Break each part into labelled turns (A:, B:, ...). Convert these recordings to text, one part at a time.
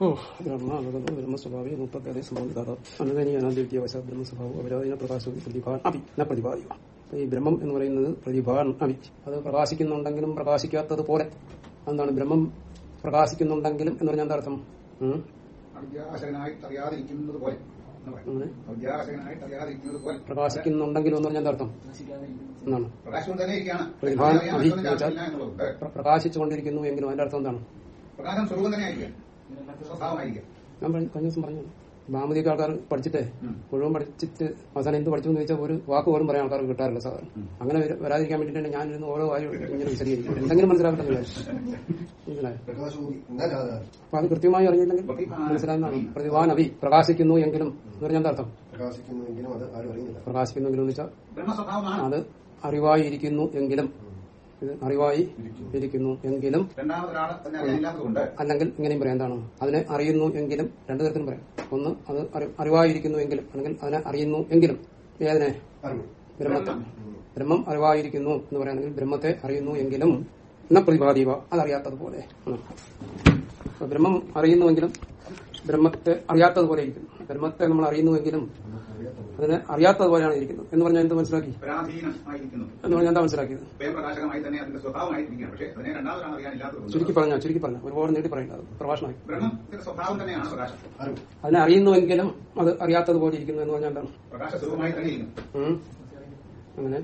A: ഓ ബ്രഹ്മാനന്ദ ബ്രഹ്മസ്വഭാവി മുപ്പത്തേറെ സംബന്ധിതാത അനുദനീയ അനാദ്യവശ ബ്രഹ്മസ്വഭാവം അപരാധീന പ്രകാശവും പ്രതിഭാൻ അഭി ന പ്രതിഭാദിക അപ്പൊ ഈ ബ്രഹ്മം എന്ന് പറയുന്നത് പ്രതിഭാൻ അഭി അത് പ്രകാശിക്കുന്നുണ്ടെങ്കിലും പ്രകാശിക്കാത്തത് പോലെ എന്താണ് ബ്രഹ്മം പ്രകാശിക്കുന്നുണ്ടെങ്കിലും എന്ന് പറഞ്ഞാൽ എന്താ അർത്ഥം? പ്രകാശിക്കുന്നുണ്ടെങ്കിലും എന്ന് പറഞ്ഞാൽ എന്താ അർത്ഥം? എന്നാണ് പ്രതിഭാൻ അഭി പ്രകാശിച്ചുകൊണ്ടിരിക്കുന്നു എങ്കിലും അതിന്റെ അർത്ഥം എന്താണ്?
B: പ്രകാശം സ്വരൂപം തന്നെ ആയിരിക്കും സ്വഭാവമായിരിക്കും
A: ഞാൻ കഴിഞ്ഞ ദിവസം പറഞ്ഞു ബാമതിക്ക് ആൾക്കാർ പഠിച്ചിട്ടേ മുഴുവൻ പഠിച്ചിട്ട് അവസാനം എന്ത് പഠിച്ചു എന്ന് ചോദിച്ചാൽ ഒരു വാക്ക് പോലും പറയാൻ ആൾക്കാർക്ക് കിട്ടാറില്ല സാധാരണ അങ്ങനെ വര- വരാതിരിക്കാൻ വേണ്ടിയിട്ടാണ് ഞാൻ ഇരുന്ന് ഓരോ കാര്യം ഇങ്ങനെ വിശദീകരിക്കും എന്തെങ്കിലും മനസ്സിലാക്കട്ടെ. മനസ്സിലായോ? അപ്പൊ അത് കൃത്യമായി അറിഞ്ഞില്ലെങ്കിൽ മനസ്സിലാകുന്നതാണ് പ്രതിഭാൻ അഭി പ്രകാശിക്കുന്നു എങ്കിലും എന്ന് പറഞ്ഞാൽ എന്താ അർത്ഥം? പ്രകാശിക്കുന്നെങ്കിലും എന്ന് വെച്ചാൽ അത് അറിവായിരിക്കുന്നു എങ്കിലും. ഇത് അറിവായി ഇരിക്കുന്നു. എങ്കിലും അല്ലെങ്കിൽ ഇങ്ങനെയും പറയാം. എന്താണ്? അതിനെ അറിയുന്നു എങ്കിലും രണ്ടു തരത്തിലും പറയാം. ഒന്ന് അത് അറിവായിരിക്കുന്നു എങ്കിലും അല്ലെങ്കിൽ അതിനെ അറിയുന്നു എങ്കിലും. ഏതിനെ? ബ്രഹ്മത്തെ. ബ്രഹ്മം അറിവായിരിക്കുന്നു എന്ന് പറയുകയാണെങ്കിൽ ബ്രഹ്മത്തെ അറിയുന്നു എങ്കിലും എന്ന പ്രതിപാദിവ അതറിയാത്തതുപോലെ. ബ്രഹ്മം അറിയുന്നുവെങ്കിലും ബ്രഹ്മത്തെ അറിയാത്തതുപോലെ ഇരിക്കുന്നു ബ്രഹ്മത്തെ നമ്മൾ അറിയുന്നുവെങ്കിലും അതിനെ അറിയാത്തതുപോലെയാണ് ഇരിക്കുന്നത്. എന്ന് പറഞ്ഞാൽ എന്ത് മനസ്സിലാക്കി? എന്ന് പറഞ്ഞാൽ എന്താ മനസ്സിലാക്കിയത്? ചുരുക്കി പറഞ്ഞ ചുരുക്കി പറഞ്ഞ. ഒരുപാട് നേടി അത് പ്രഭാഷണമായി.
B: ബ്രഹ്മത്തിന്റെ സ്വഭാവം തന്നെയാണ് പ്രകാശം.
C: അറിവ്
A: അതിനെ അറിയുന്നുവെങ്കിലും അത് അറിയാത്തതുപോലെ ഇരിക്കുന്നു എന്ന് പറഞ്ഞാൽ എന്താണ്. അങ്ങനെ.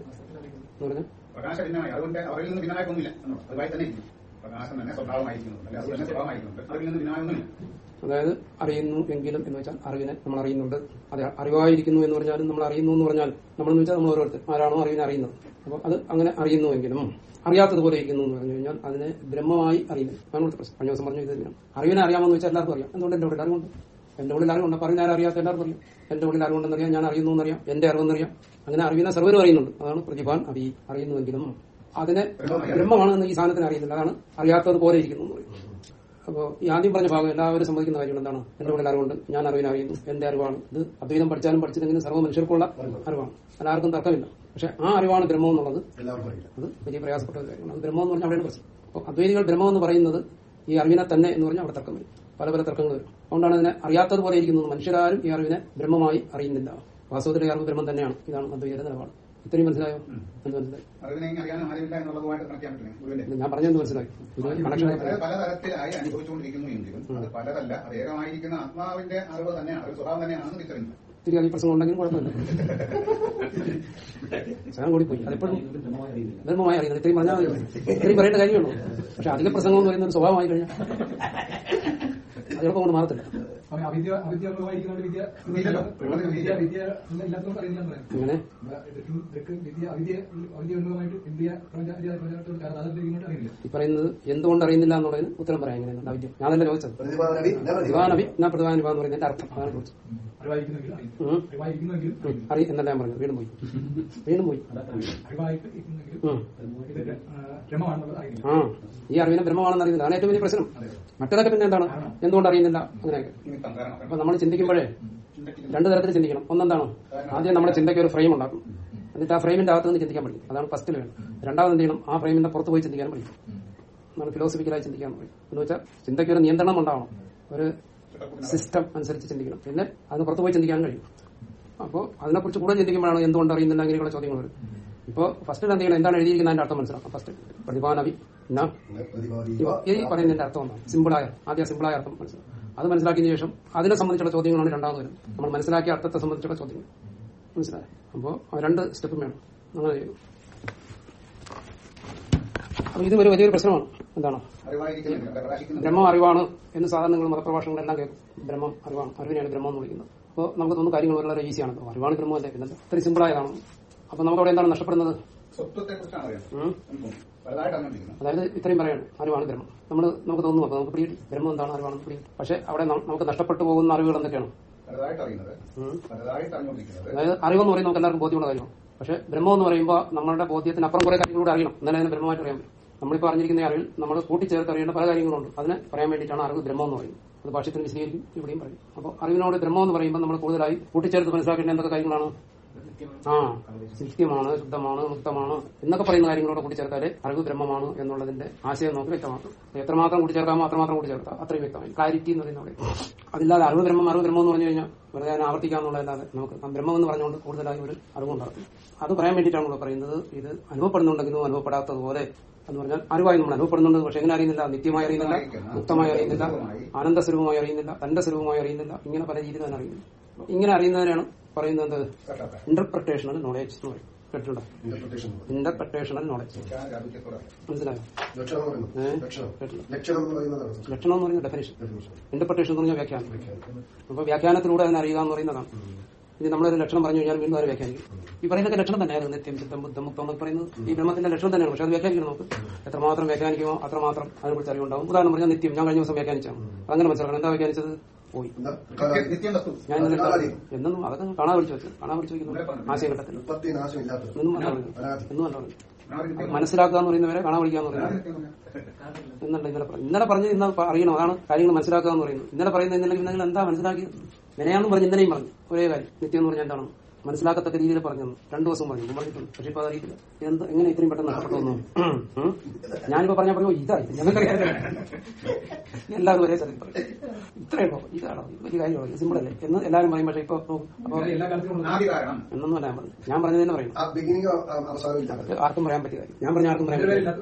B: പ്രകാശ ഭിന്നമായി അതുകൊണ്ട് അവരിൽ നിന്ന് ഭിന്നമായി ഒന്നുമില്ല എന്നോ അതുമായി തന്നെ ഇരിക്കും
A: അതായത് അറിയുന്നു എങ്കിലും എന്ന് വെച്ചാൽ അറിവിനെ നമ്മൾ അറിയുന്നുണ്ട്. അതെ അറിവായിരിക്കുന്നു എന്ന് പറഞ്ഞാലും നമ്മൾ അറിയുന്നു എന്ന് പറഞ്ഞാൽ നമ്മൾ എന്ന് വെച്ചാൽ നമ്മൾ ഓരോരുത്തർ. ആരാണോ അറിവിനെ അറിയുന്നത്. അപ്പോൾ അത് അങ്ങനെ അറിയുന്നുവെങ്കിലും അറിയാത്തതുപോലെ ഇരിക്കുന്നു എന്ന് പറഞ്ഞു കഴിഞ്ഞാൽ അതിനെ ബ്രഹ്മമായി അറിയുന്നു. കഴിഞ്ഞ ദിവസം പറഞ്ഞു ഇത് തന്നെയാണ്. അറിവിനെ അറിയാമെന്ന് വെച്ചാൽ എല്ലാവർക്കും അറിയാം. എന്തുകൊണ്ട് എന്റെ ഉള്ളിൽ അറിവുണ്ട്? എന്റെ ഉള്ളിൽ അറിവുണ്ട്. പറഞ്ഞ ആരും അറിയാത്ത എല്ലാവർക്കും അറിയാം. എന്റെ ഉള്ളിൽ അറിവുണ്ടെന്നറിയാം ഞാൻ അറിയുന്നു എന്നറിയാം. എന്റെ അറിവെന്നറിയാം. അങ്ങനെ അറിവിനെ സർവരും അറിയുന്നുണ്ട്. അതാണ് പ്രതിഭാൻ അഭി. അറിയുന്നുവെങ്കിലും അതിനെ ബ്രഹ്മമാണെന്ന് ഈ സാധനത്തിന് അറിയുന്നില്ല അതാണ് അറിയാത്തത് പോലെ ഇരിക്കുന്നു എന്ന് പറയും. അപ്പോ ഈ ആദ്യം പറഞ്ഞ ഭാഗം എല്ലാവരും സംഭവിക്കുന്ന കാര്യം എന്താണ്? എന്റെ ഉള്ളിൽ അറിവുണ്ട്. ഞാൻ അറിവിനെ അറിയുന്നു. എന്റെ അറിവാണ്. ഇത് അദ്വൈതം പഠിച്ചാലും പഠിച്ചില്ലെങ്കിലും സർവ മനുഷ്യർക്കുള്ള അറിവാണ്. എല്ലാവർക്കും തർക്കമില്ല. പക്ഷെ ആ അറിവാണ് ബ്രഹ്മം എന്നുള്ളത്. അത് വലിയ പ്രയാസപ്പെട്ട കാര്യമാണ്. അത് ബ്രഹ്മം എന്ന് പറഞ്ഞാൽ അവിടെയാണ് പ്രശ്നം. അപ്പോൾ അദ്വൈതികൾ ബ്രഹ്മം എന്ന് പറയുന്നത് ഈ അറിവിനെ തന്നെ എന്ന് പറഞ്ഞാൽ അവിടെ തർക്കം വരും. പല പല തർക്കങ്ങൾ വരും. അതുകൊണ്ടാണ് അതിനെ അറിയാത്തതുപോലെ ഇരിക്കുന്നത്. മനുഷ്യരാരും ഈ അറിവിനെ ബ്രഹ്മമായി അറിയുന്നില്ല. വാസ്തവത്തിലെ അറിവ് ബ്രഹ്മം തന്നെയാണ്. ഇതാണ് അദ്വൈതയുടെ നിലപാട്. ഇത്രയും മനസ്സിലായോ? ഞാൻ പറഞ്ഞെന്ന് മനസ്സിലായി.
B: പലതരത്തിലായി അനുഭവിച്ചുകൊണ്ടിരിക്കുന്നു എങ്കിലും അത് പലതല്ല അത് ഏകമായിരിക്കുന്ന ആത്മാവിന്റെ അറിവ് തന്നെയാണ് അറിവ് സ്വഭാവം തന്നെയാണെന്ന് തിരിച്ചറിയുന്നത്
A: ഇത്തിരി അധികം പ്രശ്നം ഉണ്ടെങ്കിലും കുഴപ്പമില്ല. കൂടി പോയി അതെപ്പോഴും നിർമ്മമായി അറിയുന്നത് ഇത്രയും പറഞ്ഞാൽ മതി. ഇത്രയും പറയേണ്ട കാര്യമുള്ളൂ പക്ഷെ അധിക പ്രസംഗം എന്ന് പറയുന്ന ഒരു സ്വഭാവമായി കഴിഞ്ഞാൽ അത് കൊണ്ട് മാറത്തില്ല.
D: അവിദ്യ അവിദ്യാപരമായിരിക്കുന്നതുകൊണ്ട് വിദ്യ. വിദ്യ വിദ്യ. ഇല്ലാത്തതുകൊണ്ട് അറിയില്ല വിദ്യ അവിദ്യ ഇന്ത്യ അറിയില്ല.
A: ഈ പറയുന്നത് എന്തുകൊണ്ട് അറിയുന്നില്ല എന്നുള്ളതിന് ഉത്തരം പറയാൻ എങ്ങനെയാണ്? അവിദ്യ. ഞാനല്ല ചോദിച്ചത്.
C: പ്രതിഭാനവി ഞാൻ
A: ദിവാനബി എന്നാ പറയുന്നതിന്റെ അർത്ഥം. അതാണ് ചോദിച്ചത്. എന്നല്ല ഞാൻ പറഞ്ഞു വീണ്ടും പോയി. വീണ്ടും പോയി.
D: ആ,
A: ഈ അറിവിനെ ബ്രഹ്മമാണെന്ന് അറിയുന്നത് അതാണ് ഏറ്റവും വലിയ പ്രശ്നം. മറ്റേതൊക്കെ പിന്നെ എന്താണ്? എന്തുകൊണ്ട് അറിയുന്നില്ല? അങ്ങനെയൊക്കെ. അപ്പൊ നമ്മൾ ചിന്തിക്കുമ്പോഴേ രണ്ടു തരത്തിൽ ചിന്തിക്കണം. ഒന്നെന്താണ്? ആദ്യം നമ്മുടെ ചിന്തയ്ക്ക് ഒരു ഫ്രെയിം ഉണ്ടാക്കും. എന്നിട്ട് ആ ഫ്രെയിമിന്റെ അകത്ത് നിന്ന് ചിന്തിക്കാൻ പഠിക്കും. അതാണ് ഫസ്റ്റിൽ വേണം രണ്ടാമത് എന്ത് ചെയ്യണം? ആ ഫ്രെയിമിന്റെ പുറത്ത് പോയി ചിന്തിക്കാൻ പഠിക്കും. നമ്മൾ ഫിലോസഫിക്കലായി ചിന്തിക്കാൻ പഠിക്കും. എന്ന് വെച്ചാൽ ചിന്തയ്ക്ക് ഒരു നിയന്ത്രണം ഉണ്ടാവണം. ഒരു സിസ്റ്റം അനുസരിച്ച് ചിന്തിക്കണം. പിന്നെ അതിന് പുറത്ത് പോയി ചിന്തിക്കാൻ കഴിയും. അപ്പോൾ അതിനെക്കുറിച്ച് കൂടുതൽ ചിന്തിക്കുമ്പോഴാണ് എന്തുകൊണ്ട് അറിയുന്നില്ല അങ്ങനെയുള്ള ചോദ്യങ്ങൾ വരും. ഇപ്പോൾ ഫസ്റ്റ് എന്ത് ചെയ്യണം? എന്താണ് എഴുതിയിരിക്കുന്ന അതിന്റെ അർത്ഥം മനസ്സിലാക്കാം ഫസ്റ്റ് പ്രതിഭാനവി ഈ പറയുന്നതിന്റെ അർത്ഥം എന്താണ്? സിമ്പിളായ ആദ്യം സിമ്പിളായ അർത്ഥം മനസ്സിലാക്കും അത് മനസ്സിലാക്കിയതിനു ശേഷം അതിനെ സംബന്ധിച്ചുള്ള ചോദ്യങ്ങളാണ് രണ്ടാമത് വരും നമ്മൾ മനസ്സിലാക്കിയ അർത്ഥത്തെ സംബന്ധിച്ചുള്ള ചോദ്യങ്ങൾ. മനസ്സിലായി? അപ്പോൾ രണ്ട് സ്റ്റെപ്പും വേണം. അങ്ങനെ ചെയ്യും. അപ്പൊ ഒരു വലിയൊരു പ്രശ്നമാണ്. എന്താണ്? ബ്രഹ്മം അറിവാണ് എന്ന് സാധാരണ നിങ്ങൾ മതപ്രഭാഷണങ്ങളെല്ലാം കേൾക്കും. ബ്രഹ്മം അറിവാണ്. അറിവിനെയാണ് ബ്രഹ്മം എന്ന് വിളിക്കുന്നത്. അപ്പോൾ നമുക്ക് തോന്നുന്നു കാര്യങ്ങൾ വളരെ ഈസിയാണ് അറിവാണ് ബ്രഹ്മമല്ലേ പിന്നെ ഇത്രയും സിമ്പിളായതാണ് അപ്പൊ നമുക്ക് അവിടെ എന്താണ് നഷ്ടപ്പെടുന്നത്? അതായത് ഇത്രയും പറയാണ്. അറിവാണ് ബ്രഹ്മം. നമ്മൾ നമുക്ക് തോന്നുന്നു അപ്പൊ നമുക്ക് പിടി ബ്രഹ്മം എന്താണ്? അറിവാണ് പിടി പക്ഷെ അവിടെ നമുക്ക് നഷ്ടപ്പെട്ടു പോകുന്ന അറിവുകൾ എന്തൊക്കെയാണ്? അതായത് അറിവെന്ന് പറയുന്നത് നമുക്ക് എല്ലാവർക്കും ബോധ്യമുള്ള കാര്യമാണ്. പക്ഷെ ബ്രഹ്മം എന്ന് പറയുമ്പോൾ നമ്മളുടെ ബോധ്യത്തിന് അപ്പുറം കുറെ കാര്യങ്ങളൂടെ അറിയണം. എന്നാലും അതിനെ ബ്രഹ്മമായിട്ട് അറിയാൻ പറ്റും. നമ്മളിപ്പോൾ അറിഞ്ഞിരിക്കുന്ന ഈ അറിവിൽ നമ്മൾ കൂട്ടിച്ചേർത്ത് അറിയേണ്ട പല കാര്യങ്ങളുണ്ട്. അതിനെ പറയാൻ വേണ്ടിയിട്ടാണ് അറിവ് ബ്രഹ്മം എന്ന് പറയുന്നത്. അത് ഭാഷ്യത്തിന് വിശദീകരിക്കും ഇവിടെയും പറയും. അപ്പോൾ അറിവിനോട് ബ്രഹ്മം എന്ന് പറയുമ്പോൾ നമ്മൾ കൂടുതലായി കൂട്ടിച്ചേർത്ത് മനസ്സിലാക്കേണ്ട എന്തൊക്കെ കാര്യങ്ങളാണ്? ആ നിത്യമാണ് ശുദ്ധമാണ് മുക്തമാണ് എന്നൊക്കെ പറയുന്ന കാര്യങ്ങളോട് കൂട്ടിച്ചേർത്താൽ അറിവ് ബ്രഹ്മമാണ് എന്നുള്ളതിന്റെ ആശയം നമുക്ക് വ്യക്തമാക്കും എത്രമാത്രം കൂട്ടിച്ചേർക്കാമോ അത്രമാത്രം കൂട്ടിച്ചേർക്കാം അത്രയും വ്യക്തമായി ക്ലാരിറ്റി എന്ന് പറയുന്ന അവിടെ. അതില്ലാതെ അറിവ് ബ്രഹ്മം അറിവ് ബ്രഹ്മം എന്ന് പറഞ്ഞു കഴിഞ്ഞാൽ വെറുതെ ഞാൻ ആവർത്തിക്കാന്നുള്ളതല്ലാതെ നമുക്ക് ബ്രഹ്മം എന്ന് പറഞ്ഞുകൊണ്ട് കൂടുതലായി ഒരു അറിവുണ്ടാകും അത് പറയാൻ വേണ്ടിയിട്ടാണ് പറയുന്നത്. ഇത് അനുഭവപ്പെടുന്നുണ്ടെങ്കിലും അനുഭവപ്പെടാത്തതുപോലെ എന്ന് പറഞ്ഞാൽ അറിവായി നമ്മൾ അനുഭവപ്പെടുന്നുണ്ട്. പക്ഷെ എങ്ങനെ അറിയുന്നില്ല? നിത്യമായി അറിയുന്നില്ല മുക്തമായി അറിയുന്നില്ല ആനന്ദ സ്വരൂപമായി അറിയുന്നില്ല തന്റെ സ്വരൂപമായി അറിയുന്നില്ല. ഇങ്ങനെ പല രീതിയിൽ തന്നെ അറിയുന്നു ഇങ്ങനെ അറിയുന്നതിനാണ് പറയുന്നത് ഇന്റർപ്രിട്ടേഷണൽ നോളേജ് എന്ന് പറയും. കേട്ടിട്ടുണ്ടോ?
C: ഇന്റർപ്രിട്ടേഷൻ
A: ഇന്റർപ്രിട്ടേഷണൽ നോളേജ് മനസ്സിലായോ?
C: ലക്ഷണം. എന്ന്
A: പറയുന്ന ഡെഫിനേഷൻ. ഇന്റർപ്രിട്ടേഷൻ എന്ന് പറഞ്ഞാൽ വ്യാഖ്യാനം. അപ്പൊ വ്യാഖ്യാനത്തിലൂടെ അതിനെ അറിയുക എന്ന് പറയുന്നതാണ്. ഇനി നമ്മളൊരു ലക്ഷണം പറഞ്ഞു കഴിഞ്ഞാൽ വീണ്ടും അവരെ വ്യാഖ്യാനിക്കും. ഈ പറയുന്നൊക്കെ ലക്ഷണം തന്നെയാണ് നിത്യം ചിത്തം ബുദ്ധം മുക്തം എന്നൊക്കെ പറയുന്നത്. ഈ ബ്രഹ്മത്തിന്റെ ലക്ഷണം തന്നെയാണ്. പക്ഷെ അത് വ്യാഖ്യാനിക്കണം നമുക്ക്. എത്രമാത്രം വ്യാഖ്യാനിക്കുമോ അത്രമാത്രം അതിനെക്കുറിച്ച് അറിവുണ്ടാവും. ഉദാഹരണം പറഞ്ഞാൽ നിത്യം. ഞാൻ കഴിഞ്ഞ ദിവസം വ്യാഖ്യാനിച്ചാണ് അങ്ങനെ മനസ്സിലാക്കണം. എന്താ വ്യാഖ്യാനിച്ചത്? പോയി. ഞാൻ. എന്നൊന്നും അതൊക്കെ കാണാൻ വിളിച്ചു വെച്ചു. കാണാൻ വിളിച്ചു വെക്കുന്നു. ആശയഘട്ടത്തിൽ. എന്നും അല്ല മനസ്സിലാക്കുക എന്ന് പറയുന്നവരെ കാണാൻ വിളിക്കുക എന്ന് പറയുന്നത്. ഇന്നലെ ഇന്നലെ പറഞ്ഞു. ഇന്നലെ പറഞ്ഞ് ഇന്ന് അറിയണം. അതാണ് കാര്യങ്ങൾ മനസ്സിലാക്കുക എന്ന് പറയുന്നത്. ഇന്നലെ പറയുന്നത് ഇന്നലെ എന്താ മനസ്സിലാക്കിയത്? വിനയാന്നും പറഞ്ഞു ഇന്നലെയും പറഞ്ഞു. ഒരേ കാര്യം. നിത്യം എന്ന് പറഞ്ഞാൽ എന്താണ്? മനസ്സിലാക്കത്തക്ക രീതിയിൽ പറഞ്ഞു രണ്ടു ദിവസം പറഞ്ഞു. പറഞ്ഞിട്ടുണ്ട് പക്ഷെ ഇപ്പൊ അറിയില്ല എന്ത് എങ്ങനെ ഇത്രയും പെട്ടെന്ന് നഷ്ടപ്പെട്ടു വന്നു? ഞാനിപ്പോ പറഞ്ഞ പറഞ്ഞു ഇതാ ഞങ്ങൾക്കറിയാം. എല്ലാവരും ഒരേ സ്ഥലത്ത് പറയും ഇത്രയും ഇതാണോ? ഇത് വലിയ കാര്യമാണ്? സിമ്പിൾ അല്ലേ? എന്ന് എല്ലാവരും പറയും. പക്ഷെ ഇപ്പൊ എന്നൊന്നും അല്ല ഞാൻ പറഞ്ഞു ഞാൻ പറഞ്ഞത് തന്നെ പറയും. ആർക്കും പറയാൻ പറ്റിയ കാര്യം ഞാൻ പറഞ്ഞ ആർക്കും പറയാൻ പറ്റില്ല.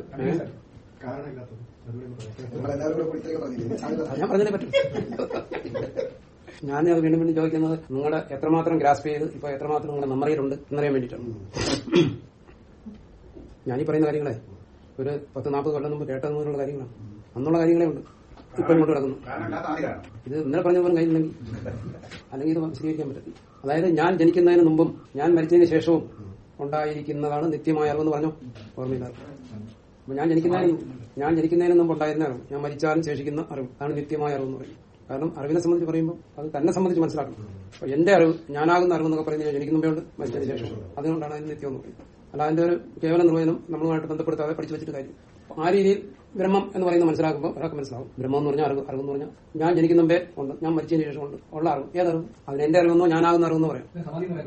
A: ഞാൻ പറഞ്ഞതിനെ പറ്റും. ഞാൻ അത് വീണ്ടും വീണ്ടും ചോദിക്കുന്നത് നിങ്ങളുടെ എത്രമാത്രം ഗ്രാസ്പ് ചെയ്ത് ഇപ്പൊ എത്രമാത്രം നിങ്ങളുടെ മെമ്മറിയിലുണ്ട് എന്നറിയാൻ വേണ്ടിയിട്ടാണ് ഈ പറയുന്ന കാര്യങ്ങളെ ഒരു പത്ത് നാൽപ്പത് കൊല്ലം മുമ്പ് കേട്ടതെന്നുള്ള കാര്യങ്ങളാണ്. അന്നുള്ള കാര്യങ്ങളെ ഉണ്ട് ഇപ്പൊ ഇങ്ങോട്ട് കിടക്കുന്നു. ഇത് ഇന്നലെ പറഞ്ഞ പോലും കയ്യിലുണ്ടെങ്കിൽ അല്ലെങ്കിൽ ഇത് സ്വീകരിക്കാൻ പറ്റില്ല അതായത് ഞാൻ ജനിക്കുന്നതിന് മുമ്പും ഞാൻ മരിച്ചതിന് ശേഷവും ഉണ്ടായിരിക്കുന്നതാണ് നിത്യമായ അറിവെന്ന് പറഞ്ഞു? ഓർമ്മയില്ല. അപ്പൊ ഞാൻ ജനിക്കുന്നതിന് ഞാൻ ജനിക്കുന്നതിന് മുമ്പ് ഉണ്ടായിരുന്ന അറിവ്. ഞാൻ മരിച്ചാലും ശേഷിക്കുന്ന അറിവ്. അതാണ് നിത്യമായ അറിവെന്ന് പറയും കാരണം അറിവിനെ സംബന്ധിച്ച് പറയുമ്പോൾ അത് തന്നെ സംബന്ധിച്ച് മനസ്സിലാക്കണം. അപ്പൊ എന്റെ അറിവ് ഞാനാകുന്ന അറിവ് എന്നൊക്കെ പറയുന്നത് ജനിക്കുന്ന മുമ്പേ ഉണ്ട് മരിച്ചതിന് ശേഷം. അതുകൊണ്ടാണ് അതിന് നിത്യം എന്ന് പറയുന്നത് അല്ല അതിന്റെ ഒരു കേവല നിർവചനം നമ്മളുമായിട്ട് ബന്ധപ്പെടുത്താതെ പഠിച്ചു വെച്ചിട്ട് കാര്യം. ആ രീതിയിൽ ബ്രഹ്മം എന്ന് പറയുന്നത് മനസ്സിലാക്കുമ്പോൾ ഒരാൾക്ക് മനസ്സിലാവും. ബ്രഹ്മം എന്ന് പറഞ്ഞാൽ അറിവ് അറിവ് എന്ന് പറഞ്ഞാൽ ഞാൻ ജനിക്കുന്ന മുമ്പേ ഉണ്ട് ഞാൻ മരിച്ചതിന് ശേഷം ഉണ്ട് ഉള്ള അറിവ്. ഏതറിവ് അതിന് എന്റെ അറിവെന്നോ ഞാനാകുന്ന അറിവെന്ന് പറയാം.
D: സമാധി എന്ന്